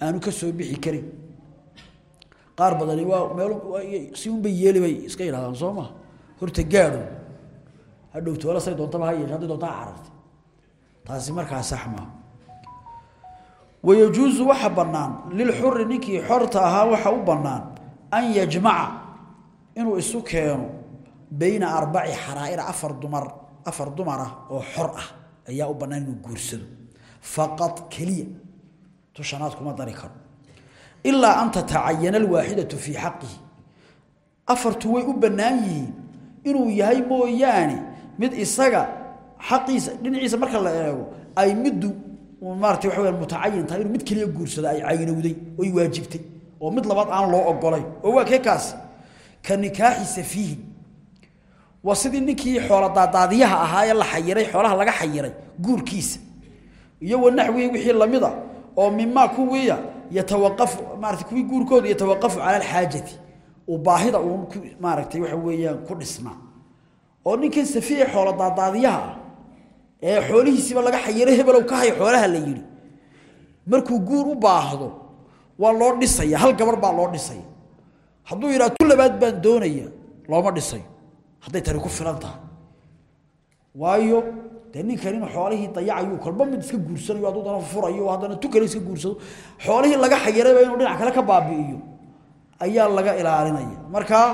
aanu ka soo bixi karin qaar badani waa meel si unbay yeeli bay iska yidhahdaan soo maa horta gaadho. Hadhow toola say doontaba ha yeeshe hadday doonta ha taasi markaa sax maaha wayajuusu waxa bannaan lilxuri ninkii xorta ahaa waxa u bannaan an yajmaca inuu isu keeno bayna arbaci xaraa'ira afar dumar afar dumar ah oo xor ah ayaa u bannaan inuu guursado. Faqad kuma dari ilaa an tatacayana alwaaxidatu fii xaqihi. Afartu way u bannaan yihiin inuu yahay mooyaane mid isaga xaqiisa dhinaciisa marka la eego ay middu maarata waxa weyaan mutacayin tahay inuu mid keliya guursada ay caynowday oy waajibtay oo mid labaad aan loo ogolayn oo waa kee kaasi ka nikaaxi safiihin waa sidii ninkii xoola daadaadiyaha ahaa ee la xayiray xoolaha laga xayiray guurkiisa. Oo mimaa kuwiiya yatawaqafu maarata kuwii guurkooda yatawaqafu cala alxaajati. Uu baahida uun maaragtay waxa weeyaan ku dhisnaa oo ninkan safiihe xoola daadaadiyaha ah ee xoolihiisiiba laga xayiray hebelow ka hay xoolaha la yidhi markuu guur u baahdo waa loo dhisaya hal gabar baa loo dhisaya. Hadduu yidhaha tu labaad baan doonaya looma dhisayo. Hadday tani ku filan tahay. Waayo dee ninkan inuu xoolihii dayacayo kolba mid iska guursanayo hadduu dana furayo haddana tu kale iska guursado. Xoolihii laga xayirayba inuu dhinac kale ka baabi'iyo. Ayaa laga ilaalinaya. Markaa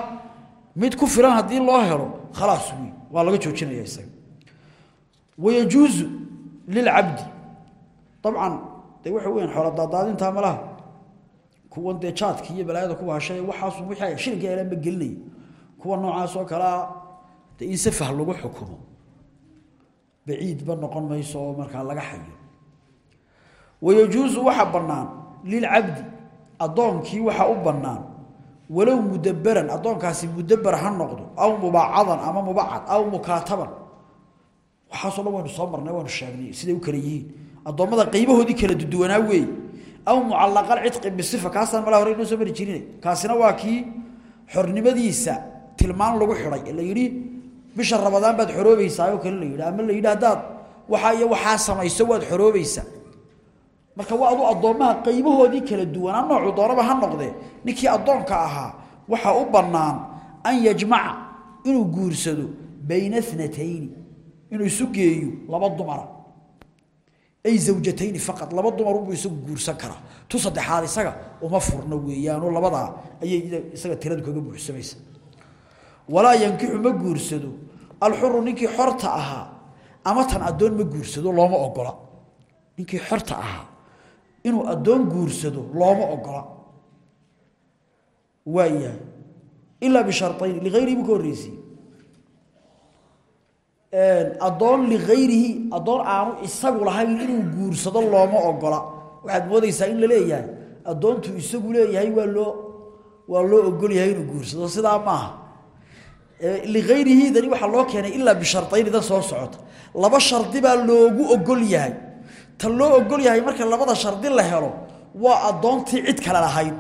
mid ku filan haddii loo helo khalaas wey waa laga joojinaya isaga. Wayajuuzu lilcabdi. Dabcan dee waxa weyan xoola daadaadintaa malaha kuwan dee jaadka iyo balaayada ku hashay waxaasu wixii shilinka helaan ba gelinaya. Kuwa noocaas oo kalea dee in safah lagu xukumo baciidba noqon mayso oo markaa laga xayo wayajuusu waxa bannaan lilcabdi addoonkii waxa u bannaan walow mudaberan addoonkaasi mudaber ha noqdo aw mubaacadan ama mubacad aw mukaataban. Waxaasoo dhan waynu soo marnay waynu sheegnay siday u kala yihiin. Addoommada qaybahoodii kala duduwanaa weey. Aw mucallaqal cidqi bisifa kaasaan malaa hore inoo soo mari jirin. Kaasina waa kii xornimadiisa tilmaan lagu xidhay ee la bisha rabadaan baad xoroobaysaa oo kale la yidhi ama la yidhi haddaad iyo waxaa samayso waad xoroobaysaa marka waa adu addoommaha qaybahoodii kala duwanaa noocu doonaba ha noqdee ninkii addoonka ahaa waxaa u bannaan an yajmaca inuu guursado bayna natayni inuu isu geeyo laba dumara. Ay zawjatayni faqad laba dumarunbuu isagu guursan karaa. Tu saddexaad isaga uma furno weeyaanoo labadaa ayay isaga tiradu kaga buuxsamaysa walaa yankixu ma guursado. Alxuru ninkii xorta ahaa ama tan addoon ma guursado looma ogola. Ninkii xorta ahaa inuu addoon guursado looma ogola. Waayahay ilaa bisharطayn liayrihi buu ka horreysiyey addoon ligayrihi addoon aanu isagu lahayn inuu guursado looma ogola. Waxaad moodaysaa in la leeyahay addoontuu isagu leeyahay waa loo waa loo ogol yahay inuu guursado. Sidaa maaha liayrihidani waxaa loo keenay ilaa bisharطayn idan soo socota. Laba shardi baa loogu ogol yahay. Ta loo ogol yahay marka labada shardi la helo waa addoontii cid kale lahayd.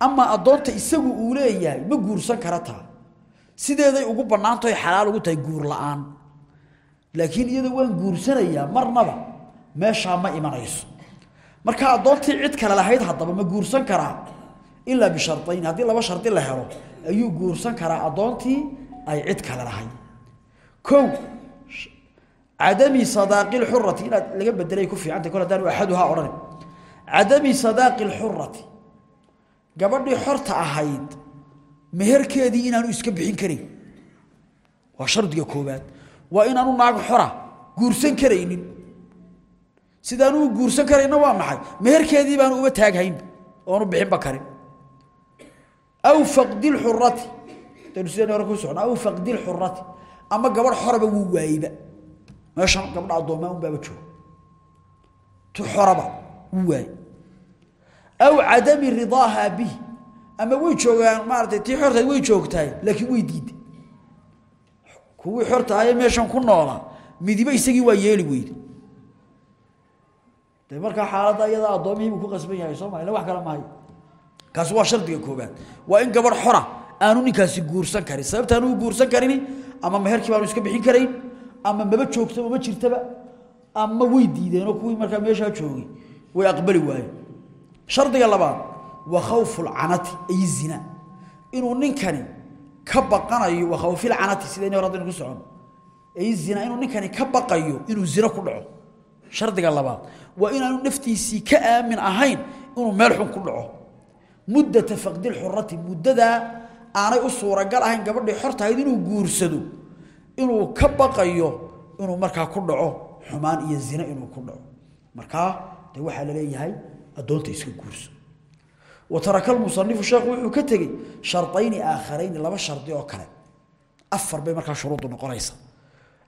Ama addoonta isagu uu leeyahay ma guursan kara taa sideeday ugu bannaantahay xalaal ugu tahay guur la'aan. Laakiin iyada waan guursanayaa marnaba meeshaa ma imanayso. Marka addoontii cid kale lahayd haddaba ma guursan karaa. Ilaa bishardayn haddii laba shardi la helo ayuu guursan karaa addoontii ay cid kale lahayd kow cadami sadaaqi lxurati inaad laga bedelay ku fiicantay kol haddaanu axaduhaa odhani cadami sadaaqi lxurati gabadhii xorta ahayd meherkeedii inaanu iska bixin karin. Waa shardiga koobaad waa inaanu naag xora guursan karaynin. Sidaanu guursan karayna waa maxay? Meherkeedii baanu uma taaghaynba oonu bixinba karin aw faqdi lxurati daynu sideen hore ku socno aw faqdi lxurati ama gabadh xoraba wuu waayeyba meeshan gabdha addoomaa un baaba jooga. Tu xoraba wuu waayey aw cadami ridaaha bihi. Ama way joogaan maaratay tii xortahay way joogtahay laakiin way diiday kuwii xortahaye meeshan ku noolaa midiba isagii waa yeeli weyde de markaa xaaladda iyadaa ku qasban yahay soo ma ila wax kale mahayo kaasi waa shardiga koobaad waa in gabadh xora aanu ninkaasi guursan karin. Sababta aanu guursan karini ama meherkii baanu iska bixin karayn ama maba joogtaba ma jirtaba ama way diideenoo kuwii markaa meeshaa joogay way aqbali waayeen. Shardiga labaad wa khawfu lcanati ay zina. Inuu ninkani ka baqanayo wa khawfilcanati sidayni hore haddaynu ku socono ay zina inuu ninkani ka baqayo inuu zina ku dhaco. Shardiga labaad waa inaanu naftiisii ka aamin ahayn inuu meel xun ku dhaco muddata faqdi lxurati muddadaa aanay u suuragal ahayn gabadhii xortahayd inuu guursado inuu ka baqayo inuu markaa ku dhaco xumaan iyo zina inuu ku dhaco. Markaa de waxaa la leeyahay addoonta iska guurso. Wa taraka lmusanifu sheekhu wuxuu ka tegey shardayni aakhirayni laba shardi oo kale. Afar bay markaa shuruuddu noqonaysa.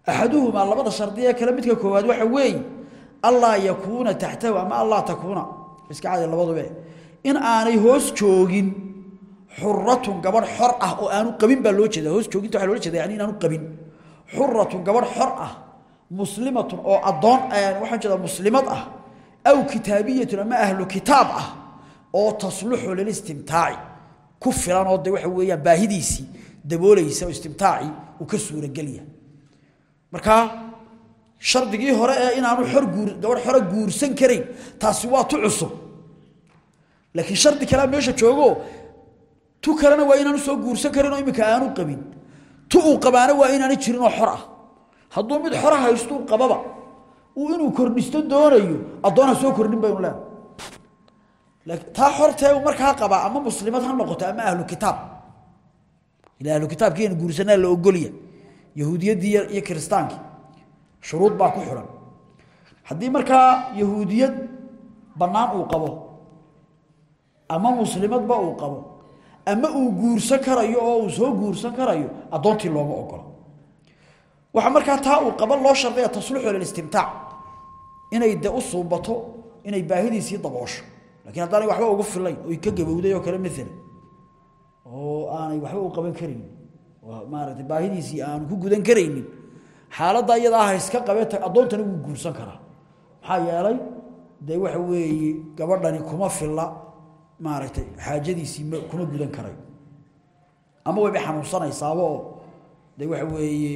Axaduhumaa labada shardi ee kale midka koowaad waxa weeye allaa yakuuna taxtahu ama allaa takuuna. Iska cadi labadube in aanay hoos joogin xuratun gabadh xor ah oo aanu qabin baa loo jeeda hoos jooginta waa loola jeeda yani inaanu qabin. Xuratun gabadh xor ah muslimatun oo addoon waxaan jeeda muslimad ah aw kitaabiyatun ama ahlu kitaab ah oo tasluxu lilistimtaaci ku filan oo de waxa weeyaan baahidiisii daboolaysa oo istimtaacii uu ka suuragelya markaa shardigii hore ee inaanu xor guur gabadh xore guursan karayn taasi waa tu cusub laakiin shardi kalea meesha joogo tu kalena waa inaanu soo guursan karin oo iminka aanu qabin. Tu uu qabaana waa inaana jirin oo xor ah hadduu mid xora haystuu qababa uu inuu kordhisto doonayo addoon soo kordhin baynu laakiin taa xortee uu markaa qabaa ama muslimad ha noqoto ama ahlu kitaab. Ila ahlu kitaabkiina guursanaa la ogolya yahuudiyaddii iyo kiristaankii shuruud baa ku xidhan haddii markaa yahuudiyad bannaan uu qabo ama muslimadba uu qabo ama uu guursan karayo oo uu soo guursan karayo addoontii looma ogola waxaa markaa taa uu qaba loo shardaya tasluxu lilistimtaac inay de u suubato inay baahidiisii daboosho. Lakiin haddaanay waxba ugu filayn oy ka gabowday oo kale maalan. Oo aanay waxba u qaban karaynin oo baahidiisii aanu ku gudan karaynin. Xaaladda iyadaa ha iska qabee addoontana wuu guursan karaa. Maxaa yeelay dee waxa weeye gabadhani kuma filla maaragtay xaajadiisii m kuma gudan karayo ama wayba xanuunsanaysaaba oo dee waxa weeye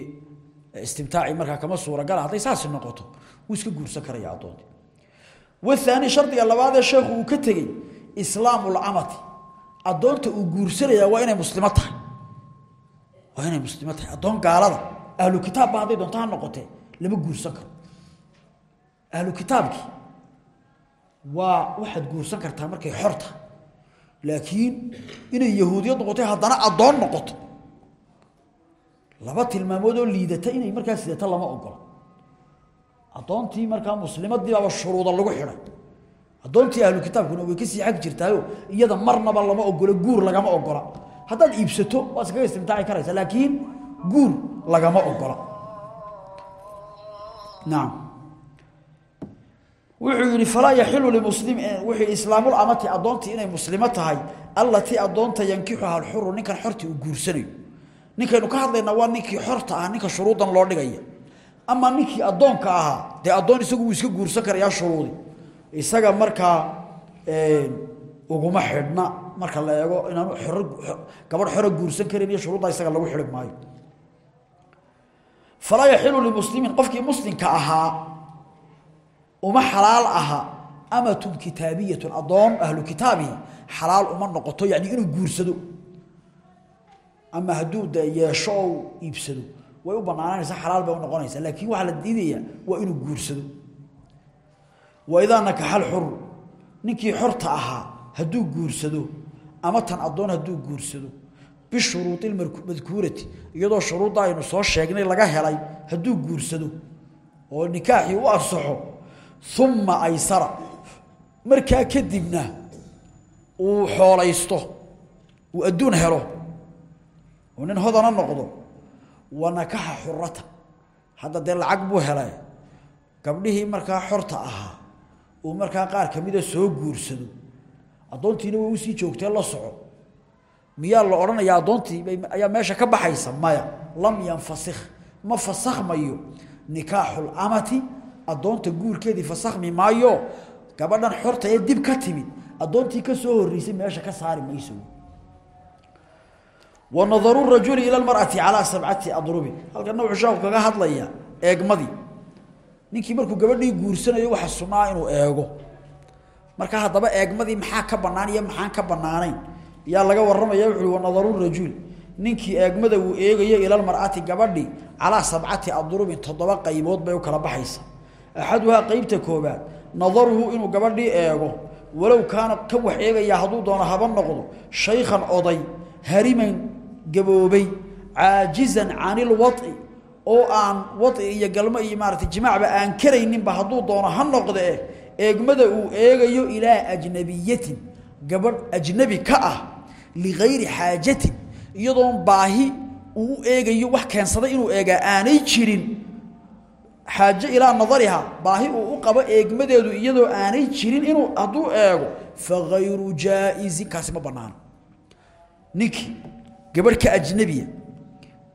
istimtaaci markaa kama suuragala hadday saasi noqoto wuu iska guursan karaya addoonti wahaani shardiga labaadee sheekhu uu ka tegey islaamu lcamati addoonta uu guursanayaa waa inay muslimo tahay. Waa inay muslimo tahay. Addoon gaalada ahlu kitaabba hadday doonto ha noqotee lama guursan karo. Ahlu kitaabkii waa waxaad guursan kartaa markay xor tahay laakiin inay yahuudiyad noqotay haddana addoon noqoto laba tilmaamood oo liidata inay markaa sidata lama ogola. Addoontii markaa muslimadii baaba shuruuda lagu xidhay addoontii ahlu kitaabkuna way ka sii xag jirtaayo iyada marnaba lama ogola guur lagama ogola. Haddaad iibsato waa iskaga istimtaaci karaysa laakiin guur lagama ogola. Naam wuxuu yidhi falaa yaxilu limuslim wuxuu islaamulcamati addoontii inay muslimo tahay allatii addoonta yankixuha alxuru ninkan xortii uu guursanayo. Ninkaynu ka hadlaynaa waa ninkii xorta ah ninka shuruudan loo dhigaya. Ama ninkii addoonka ahaa dee addoon isagu wuu iska guursan karayaa shuruudi. Isaga markaa uguma xidhna marka la eego inaanu gabadh xoro guursan karin iyo shuruuddaa isaga lagu xidhi maayo. Falaa yaxilu limuslimin qofkii muslimka ahaa uma xalaal aha amatun kitaabiyatun addoon ahlu kitaabihi xalaal uma noqoto yani inuu guursado. Ama hadduu yeesho oo way u banaananaysaa xalaal bay u noqonaysaa laakiin waxaa la diidayaa waa inuu guursado. Wa idaa nakaxa alxuru ninkii xorta ahaa hadduu guursado ama tan addoon hadduu guursado bishuruudi lmadkuurati iyadoo shuruudda aynu soo sheegnay laga helay hadduu guursado oo nikaaxii u ansaxo uma aysara. Markaa kadibna uu xoolaysto uu adduun helo uu nin hodana noqdo wanakaxa xurata hadda dee lacag buu helay. Gabdhihii markaa xorta ahaa uu markaa qaar kamida soo guursado. Addoontiina way u sii joogtee la soco. Miyaa la odhanayaa addoontii ayaa meesha ka baxaysa maya. Lam yanfasikh. Ma fasakhmayo nikaaxulamati addoonta guurkeedii fasakhmi maayo gabadhan xorta ee dib ka timid addoontii ka soo horreysay meesha ka saari mayso. Wanadaru rajuli ila lmar'ati calaa sabcati adrubin halkana wuxuu sheeku kaga hadlayaa eegmadii ninkii markuu gabadhii guursanayo waxa sunnaa inuu eego. Marka haddaba eegmadii maxaa ka bannaan iyo maxaan ka bannaanayn? Yaa laga warramaya wuxuui wanadaru rajuli ninkii eegmada uu eegayo ila lmar'ati gabadhii calaa sabcati adrubin toddoba qaybood bay u kala baxaysa axaduhaa qeybta koobaad nadaruhu inuu gabadhii eego walow kaana ka wax eegayaa hadduu doono haba noqdo shaykhan oday hariman gaboobay caajizan can ilwaci oo aan waci iyo galmo iyo maarata jimaacba aan karayninba hadduu doono ha noqde eegmada uu eegayo ilaa ajnabiyatin gabadh ajnabi ka ah ligayri xaajatin iyadoon baahi uu u eegayo wax keensaday inuu eegaa aanay jirin xaajo ilaa nadariha baahi uu u qabo eegmadeedu iyadoo aanay jirin inuu hadduu eego fa hayru jaa-izin kaasi ma bannaano ninkii gabadh ka ajnabiya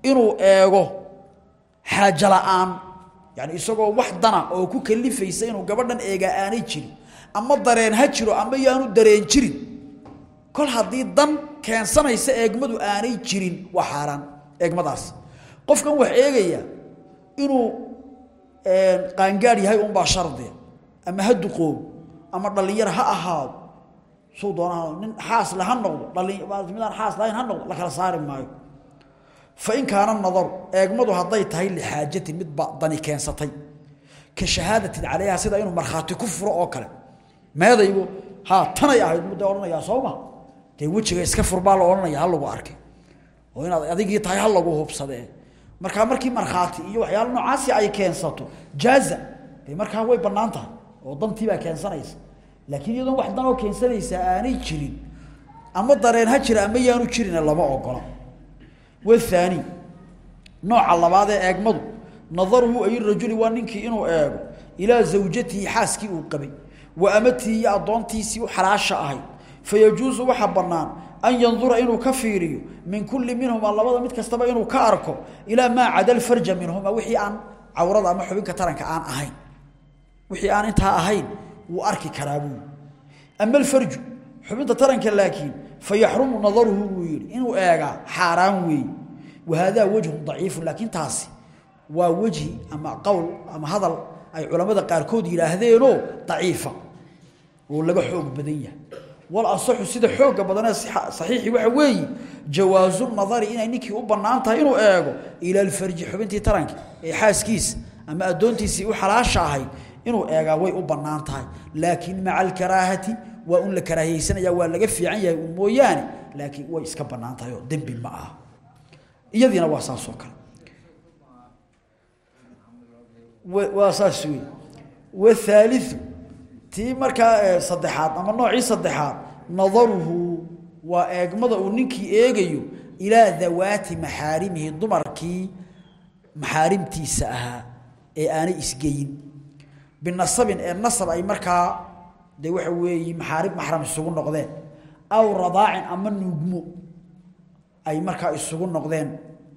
inuu eego xaajo la'aan yani isagoo wax dana oo ku kalifaysa inuu gabadhan eegaa aanay jirin ama dareen ha jiro ama yaanu dareen jirin kol haddii dan keensanaysa eegmadu aanay jirin waa xaaraan eegmadaas. Qofkan wax eegaya inuu qaangaadh yahay unbaa shardiya ama ha duqoobo ama dhallinyar ha ahaado suu doonaa nin xaasle ha noqdo midaan xaas lahayn ha la kala saari maayo. Fain kaana nadaru eegmadu hadday tahay lixaajatin mid dani keensatay. Ka shahaadatin calayha sida inuu markhaati ku furo oo kale. Meedaygu haa tanay ahayd mudda odhanayaa sooma dee wejiga iska furbaa la odhanaya ha lagu arkay. Oo inaad adigii tahay ha lagu hubsadee markaa markii markhaati iyo waxyaala noocaasi ay keensato jaaza dee markaa way bannaan tahay oo dantii baa keensanaysa. Laakiin iyadoon wax danoo keensanaysaa aanay jirin ama dareen ha jira ama yaanu jirina lama ogola. Wathani nooca labaad ee eegmadu nadaruhu ay rajuli waa ninkii inuu eego ilaa zawjatihi xaaskii uu qabay wa amatihi iyo addoontiisii u xalaasha ahayd fayajuusu waxa bannaan an yandura inuu ka fiiriyo min kulli minhuma labada mid kastaba inuu ka arko ilaa maa cada alfarja minhuma wixii aan cawrada ama xubinka taranka aan ahayn. Wixii aan intaa ahayn wuu arki karaa buu ama alfarju xubinta taranka laakiin fayaxrumu nadaruhu buu yidhi inuu eegaa xaaraan weeye wahaadaa wajhun daciifu laakiin taasi waa wejhi ama qowl ama hadal ay culammada qaarkood yidhaahdeenoo daciifa. Laga xoog badan wal asaxu sida xooga badanee saxiixi waxa weeye jawaazu nadari inay ninkii u bannaan tahay inuu eego ila alfarji xubintii taranka ee xaaskiisa ama addoontiisii u xalaasha ahayd inuu eegaa way u bannaan tahay. Laakiin maca alkaraahati waa un la karaahiyeysanaya waa laga fiican yahay un mooyaane way iska bannaan tahay oo ma aha. Iyadiina waa saas oo kale waa saas wey wathaaliu tii markaa saddexaad ama noocii saddexaad nadaruhu waa eegmada uu ninkii eegayo ilaa dawaati maxaarimihi dumarkii maxaarimtiisa ahaa ee aanay isgeyin. Binasabin ee nasab ay markaa dee waxa weeye maxaarim maxram isugu noqdeen. Aw radaacin ama nuugmo ay markaa isugu noqdeen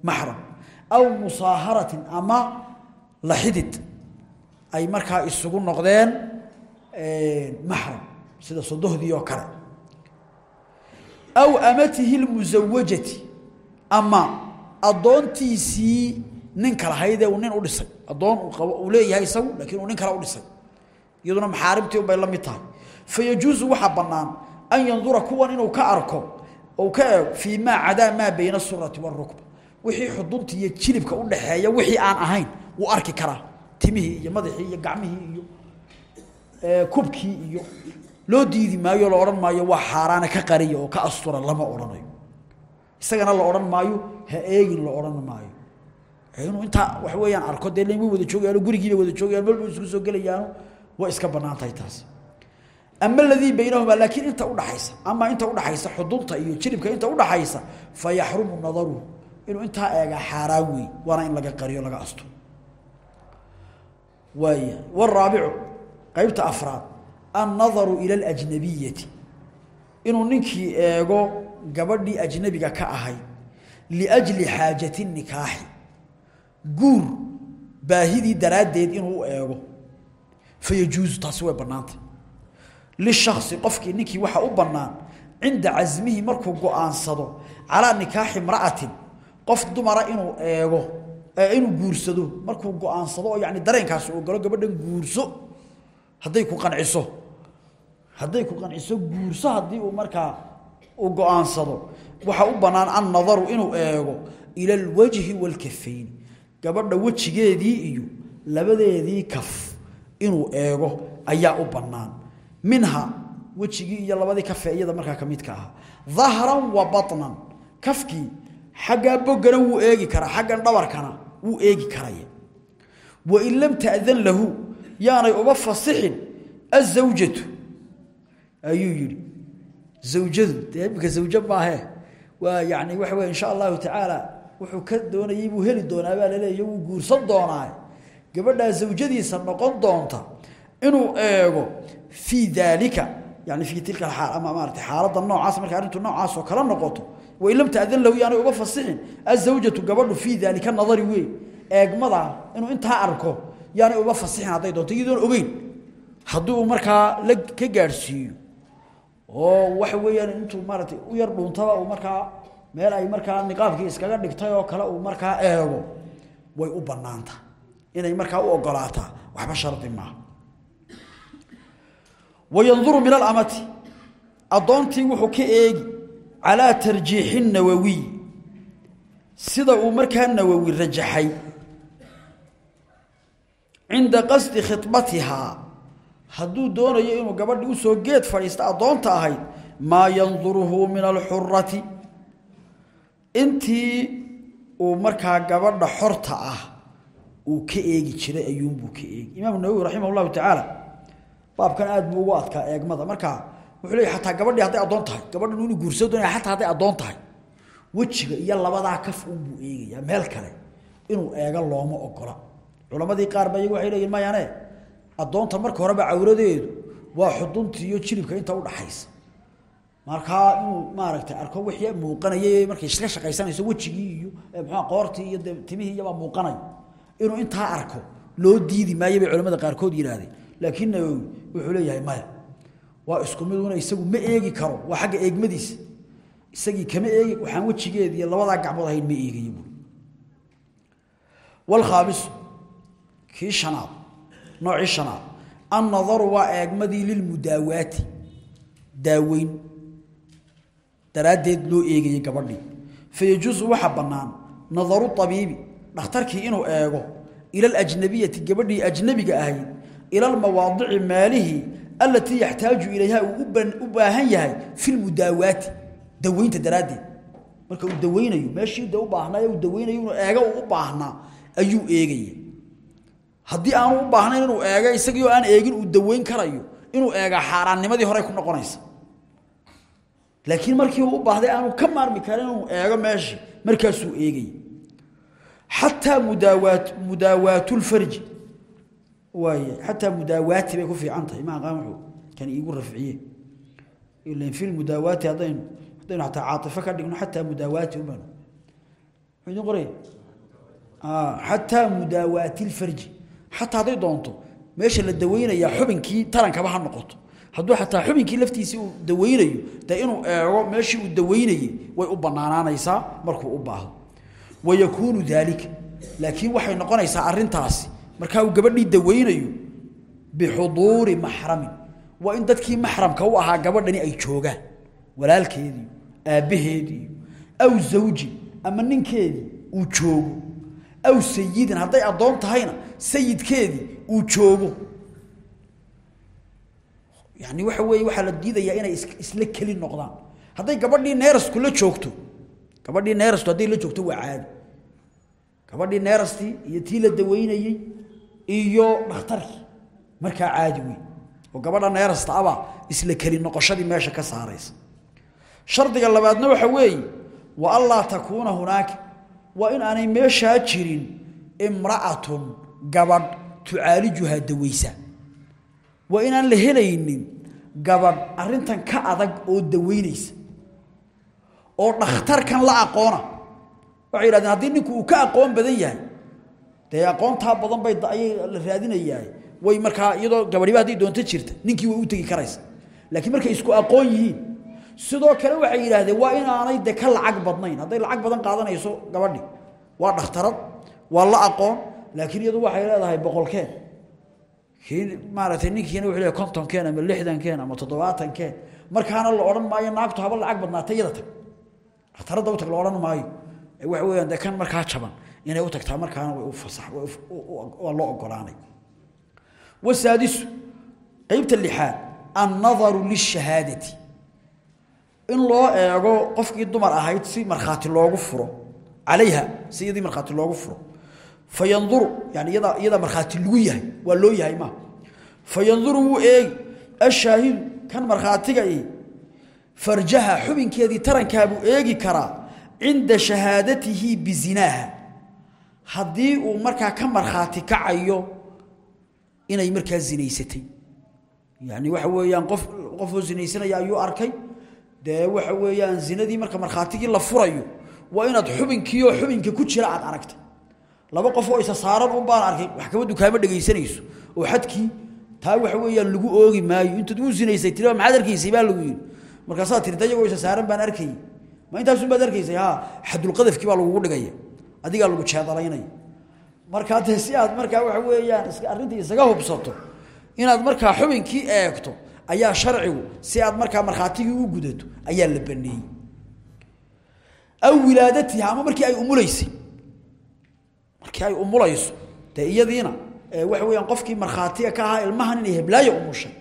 maxram. Aw musaaharatin ama laxidid ay markaa isugu noqdeen maxram sida sodohdii oo kale. Aw amatihi lmusawajati ama addoontiisii ninka lahaydee uu nin u dhisay. Addoon uu leeyahay isagu laakiin uu nin kale u dhisay. Iyaduna maxaarimtii unbay la mid tahay. Fayajuusu waxaa bannaan an yandura kuwan inuu ka arko ou ka eego fii maa cadaa maa bayna asurati waarukba wixii xudunta iyo jilibka u dhaxeeya wixii aan ahayn wuu arki karaa timihii iyo madaxii iyo gacmihii kubkii iyo loo diidi maayo la odhan maayo waa xaaraana ka qariya oo ka astura lama odhanayo isagana la odhan maayo ha eegin la odhan maayo. Inuu intaa waxa weeyaan arko dee lama wada joogayaan gurigiiba wada joogayaan meel isku soo gelayaan way iska bannaan tahay taas. Ama aladii baynahumaa laakiin inta udhaxaysa ama inta udhaxaysa xudunta iyo jiribka inta udhaxaysa fa yaxrumu inuu intaa eegaa xaaraan wey waana in laga qariyo laga asto waaya waraabicu qaybta afraad annadaru ila alajnabiyati inuu ninkii eego gabadhii ajnabiga ka ahay liajli xaajati nikaaxi. Guur baahidii daraaddeed inuu eego. Fayajuusu taasi way bannaantay. Lishasi qofkii ninkii waxaa u bannaan cinda casmihi markuu go'aansado calaa nikaaxi imra'atin. Qof dumara inuu eego inuu guursado markuu go'aansado oo yani dareenkaasi uu galo gabadhan guurso hadday ku qanciso hadday ku qanciso guurso haddii uu markaa uu go'aansado. Waxaa u bannaan annadaru inuu eego ila alwajhi waalkafayn gabadha wejigeedii iyo labadeedii kaf inuu eego ayaa u bannaan. Minha wejigii iyo labadii kafe iyada markaa ka midka ahaa. Wa baطnan kafkii xaggaa boggana wuu eegi karaa xaggan dhabarkana wuu eegi karaya. Wain lam ta'dan lahu yaanay uba fasixin azawjatu. Ayuu yidhi zawjadu dee imika zawjo maahe. Waa yani insha allahu tacaala wuxuu ka doonayey buu heli doonaa baa laleeya wuu guursan doonaa. Gabadhaa zawjadiisa noqon doonta inuu eego fii daalika yani fii tilka aal ama maarata xaaladda noocaas markay arrintu noocaas oo kala noqoto wain lam ta'dan lahu yaanay uga fasixin azawjatu gabadhu fii daalika nadari wey eegmada inuu intaa arko yaanay uga fasixin hadday doonto iyadoon ogeyn. Haddii markaa la ka gaadhsiiyo oo waxa weeyaan intuu maaragtay u yar dhuuntaba uu markaa meel ay markaa niqaabkii iskaga dhigtay oo kale uu markaa eego way u bannaanta. Inay markaa u ogolaataa. Waxba shardi maaha wayanduru min alamati. Addoontii wuxuu ka eegi calaa tarjiixi nawawiy sida uu markaa nawowi rajaxay cinda qasdi khibatihaa hadduu doonayo inuu gabadhi u soo geed fadhiista addoonta ahayd maa yanduruhu min alxurati intii uu markaa gabadha xorta ah uu ka eegi jiray ayuunbuu ka eegi. Imaam nawowi raximah llahu baabkan aad buu ugu adkaa eegmada. Markaa wuxuu leeyahy xataa gabadhii hadday addoon tahay inuu guursado doonaya xataa hadday addoon tahay iyo labadaa kaf unbuu eegayaa meel kale inuu eego looma ogola culamadii qaar ba iyagu waxay leeyihiin mayane addoonta marka horeba cawradeedu waa xuduntii iyo jilibka inta udhaxaysa markaa inuu maaragtay arko wixii muuqanayay markay iska shaqaysanayso wejigii iyo muxua qoortii iyo timihii iyabaa muuqanay. Inuu intaa arko loo diidi maayo bay qaarkood yidhaahdeen. Laakiin wuxuu leeyahay maya waa isku miduna isagu ma eegi karo waa xagga eegmadiisa isagii kama eegi waxaan wejigeedi iyo labadaa gacmood ahayn ma buui walkhaamisu kii shanaad noocii shanaad. Annadaru waa eegmadii lilmudaawaati daaweyn. Daraaddeed loo eegayay gabadhii. Fayajuusu waxaa bannaan nadaru abiibi dhakhtarkii inuu eego ila alajnabiyati gabadhii ajnabiga ahayd ila almawaadici meelihii alatii yaxtaaju ilayha uu u baahan yahay fi lmudaawaati daweynta marka uu daweynayo meeshii de u daweynayo inuu eego uu u baahnaa ayuu eegaya haddii aanu u baahnayn inuu eego isagii oo aan eegin uu daweyn karayo inuu eegaa xaaraannimadii horey ku noqonaysa. Laakiin markii uu u baahday aanu ka maarmi karin inuu eego meeshii markaasuu eegaya xataa mudaawaat mudaawaatulfarji waay xataa mudaawaati bay ku fiican tahay. Ma aqaan wuxuu kan iigu rafciye. Ilan fi mudaawaati haddaynu haddaynu xataa caatifo ka dhigno xataa mudaawaati ubanu muxuu idin qoraya? Xataa mudaawaati xataa hadday doonto meesha la daweynayaa xubinkii tarankaba ha noqoto. Hadduu xataa xubinkii laftiisii uu daweynayo dee inuu eego meeshii uu daweynayey way u banaanaanaysaa markuu u baahdo wayakuunu daalika. Laakiin waxay noqonaysaa arintaasi markaa uu gabadhii daweynayo bixuduuri maxramin. Waa in dadkii maxramka u ahaa gabadhani ay joogaan. Walaalkeedii aabbaheedii aw zawji ama ninkeedii uu joogo aw sayidin hadday addoon tahayna sayidkeedii uu joogo. Yani waxa weeye waxaa la diidayaa inay isla keli noqdaan. Hadday gabadhii neerasku la joogto gabadhii neerastu hadday la joogto waa caadi. Gabadhii neerastii iyo tii la daweynayey iyo dhakhtarkii markaa caadi wey oo gabadha neerasta abaa isla keli noqoshadii meesha ka saaraysa. Shardiga labaadna waxa weeye wa anlaa takuuna hunaaka waa in aanay meeshaa jirin imra'atun gabadh tucaalijuhaa daweysa. Waa inaan la helaynin gabadh arrintan ka adag oo daweynaysa. Oo dhakhtarkan la aqoona. Waxay yidhahdeen haddii ninku uu ka aqoon badan yahay dee aqoontaa badan bay ayay la raadinayaa way markaa iyadoo gabadhiba hadday doonto jirta ninkii way u tegi karaysa. Laakiin markay isku aqoon yihiin sidoo kale waxay yidhaahdeen waa inaanay de ka lacag badnayn. Hadday lacag badan qaadanayso gabadhi waa dhakhtarad waa la aqoon laakiin iyadu waxay leedahay boqolkeen. Kii maaragtay ninkiina wuxuu leeyahay kontonkeen ama lixdankeen ama toddobaatankeen markaana la odhan maayo naagtu haba lacag badnaatay iyada tag. Dhakhtaradda u la odhan maayo. Waxa weeyaan dee kan markaa jaban inay u tagtaa markaana way u fasax waa loo ogolaanay wasaadisu qeybta lixaad annadaru lishahaadati in loo eego qofkii dumar ahayd si markhaati loogu furo calayha si iyadii loogu furo. Fayanduru yani iyada iyada markhaati lagu yahay waa loo yahay ma. Fayanduru wuu eegi ashaahidu kan markhaatiga i farjaha xubinkeedii tarankaabuu eegi karaa cinda shahaadatihi bizinaaha. Haddii uu markaa ka markhaati kacayo inay markaa zinaysatay. Yani waxa weeyaan qof qofoo zinaysanaya ayuu arkay dee waxa weeyaan zinadii marka markhaatigii la furayo waa inaad xubinkiioo xubinka ku jira aad aragtay laba qof oo isa saaran un baan arkay maxkamaddu kaama dhegaysanayso oo xadkii taa waxa weeyaan lagu oogi maayo intaad u zinaysay tiri maxaad baa lagu yidhi. Markaasaa tiri dayagoo isa saaran baan arkayay ma intaasun baad arkaysay ha xadulqadafkii baa lagugu dhigaya adigaa lagu jeedalaynaya markaa dee si aad markaa waxa weeyaan arrintii isaga hubsato inaad markaa xubinkii eegto ayaa sharcigu si aad markaa markhaatigii u gudato ayaa la baneeyey. Aw wilaadatiha ama markii ay umulaysay. Markii ay umulayso dee iyadiina waxa weeyaan qofkii markhaatiga ka ahaa ilmahan inay heblaayo umushay.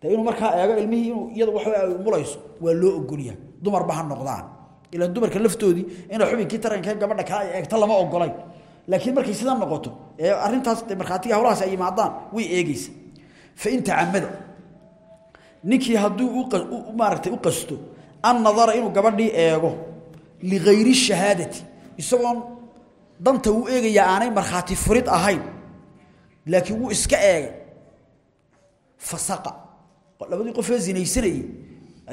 Dee inuu markaa eego ilmihii inuu iyada waxa ay umulayso waa loo ogolyahay dumarba ha noqdaan. Ilaan dumarka laftoodii inay xubinkii tarankee gabadha kale ay eegto lama ogolay. Laakiin markay sidaa noqoto ee arrintaas markhaatiga hawlahaas ay yimaadaan way eegeysa fa in tacamada ninkii hadduu maaragtay u qasto an nadara inuu gabadhii eego ligayri shahaadati isagoon danta uu eegaya aanay markhaati furid ahayn laakiin wuu iska eegay. Fasaqa. Labadii qofee zinaysanayey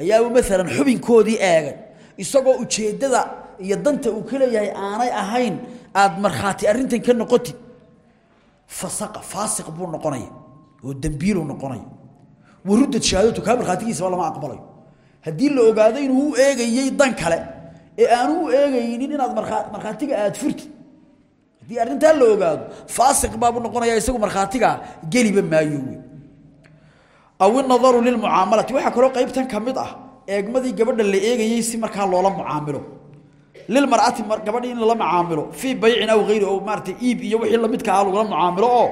ayaaba maalan xubinkoodii eegay. Isagoo ujeeddada iyo danta uu ka leeyahay aanay ahayn aad markhaati arrintan ka noqotid. Fasaqa faasiq buu noqonaya oo dembiiluu noqonaya waruddad shahaadatu kaa markhaatigiisaba lama aqbalayo haddii la ogaado inuu u dan kale ee aanu u eegaynin inaad markhaatiga aad furtid. Haddii arrintaa la ogaado faasiq baabuu noqonaya isagu markhaatigaa geliba maayo wey aw inadaru lilmucaamalati waxaa kaloo qaybtan ka ah eegmadii gabadha la eegayey si markaa loola mucaamilo. Lilmar'ati gabadhii in lala mucaamilo fii baycin aw hayri oo maaratay iib iyo wixii lamidka ah lagula mucaamilo oo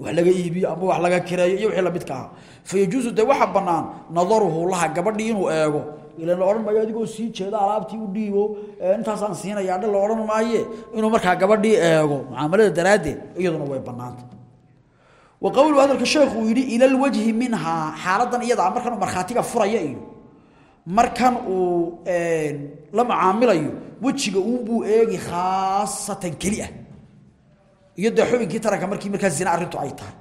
wax laga iibiyo ama wax laga kireeyo iyo wixii lamidka ah. Fa yajuusu dee waxaa bannaan nadaruhu laha gabadhii inuu eego. Ilan la maayo adigoo sii jeeda alaabtii u dhiibo intaasaan siinaya adhe la maaye inuu markaa gabadhii eego. Mucaamalada daraaddeed iyaduna way bannaanta wa qowluhu hadalka sheekuu yidhi ila lwajhi minhaa xaaladan iyada markan uu markhaatiga furaya iyo markan uu la mucaamilayo wejiga uunbuu eegi khaasatan keli ah iyo dee xubinkii taranka markii markaa zina arrintu ay tahay.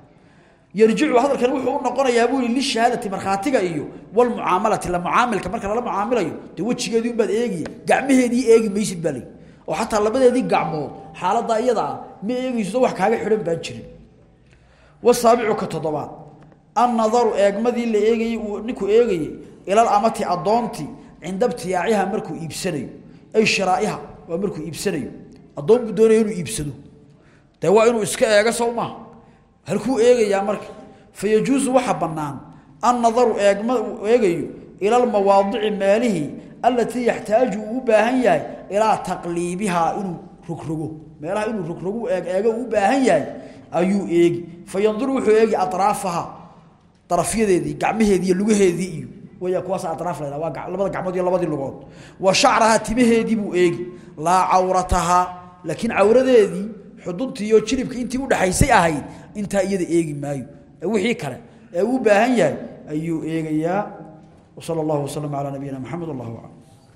Yarjicu hadalkan wuxuu u noqonayaa buu yihi lishahaadati markhaatiga iyo walmucaamalati la mucaamilka marka lala mucaamilayo dee wejigeedii unbaad eegiya gacmaheedii eegi maysid baa oo xataa labadeedii gacmood xaaladdaa iyada ah ma eegayso wax kaaga xidhan baan jirin. Wasaabicu ka toddobaad annadaru eegmadii la eegayey uu ninku eegayey ilal amati addoontii cinda btiyaaciha markuu iibsanayo ay shiraa'iha waa markuu iibsanayo. Addoon buu doonaya inuu iibsado waa inuu iska eego sow maaha halkuu eegayaa marka fa yajuusu waxa bannaan annadaru eegma uu eegayo ila almawaadici meelihii allatii yaxtaaju uu u baahan yahay ilaa taqliibihaa inuu rogrogo meelaha inuu rogrogu eeg eego uu baahan yahay ayuu eegi. Fa yanduru wuxuu eegi atraafaha darafyadeedii gacmaheedii lugaheedii iyo waya kuwaas atraaf la waa labada gacmood iyo labadii lugood. Wa shacraha timaheedii buu eegi. Laa cawrataha laakiin cawradeedii xuduntiiyo jilibka intii u udhaxaysay ahayd intaa iyada eegi maayo. Wixii kale ee u baahan yahay ayuu eegayaa. Wasal allahu waslama calaa nabiyina maxamed wallah aclam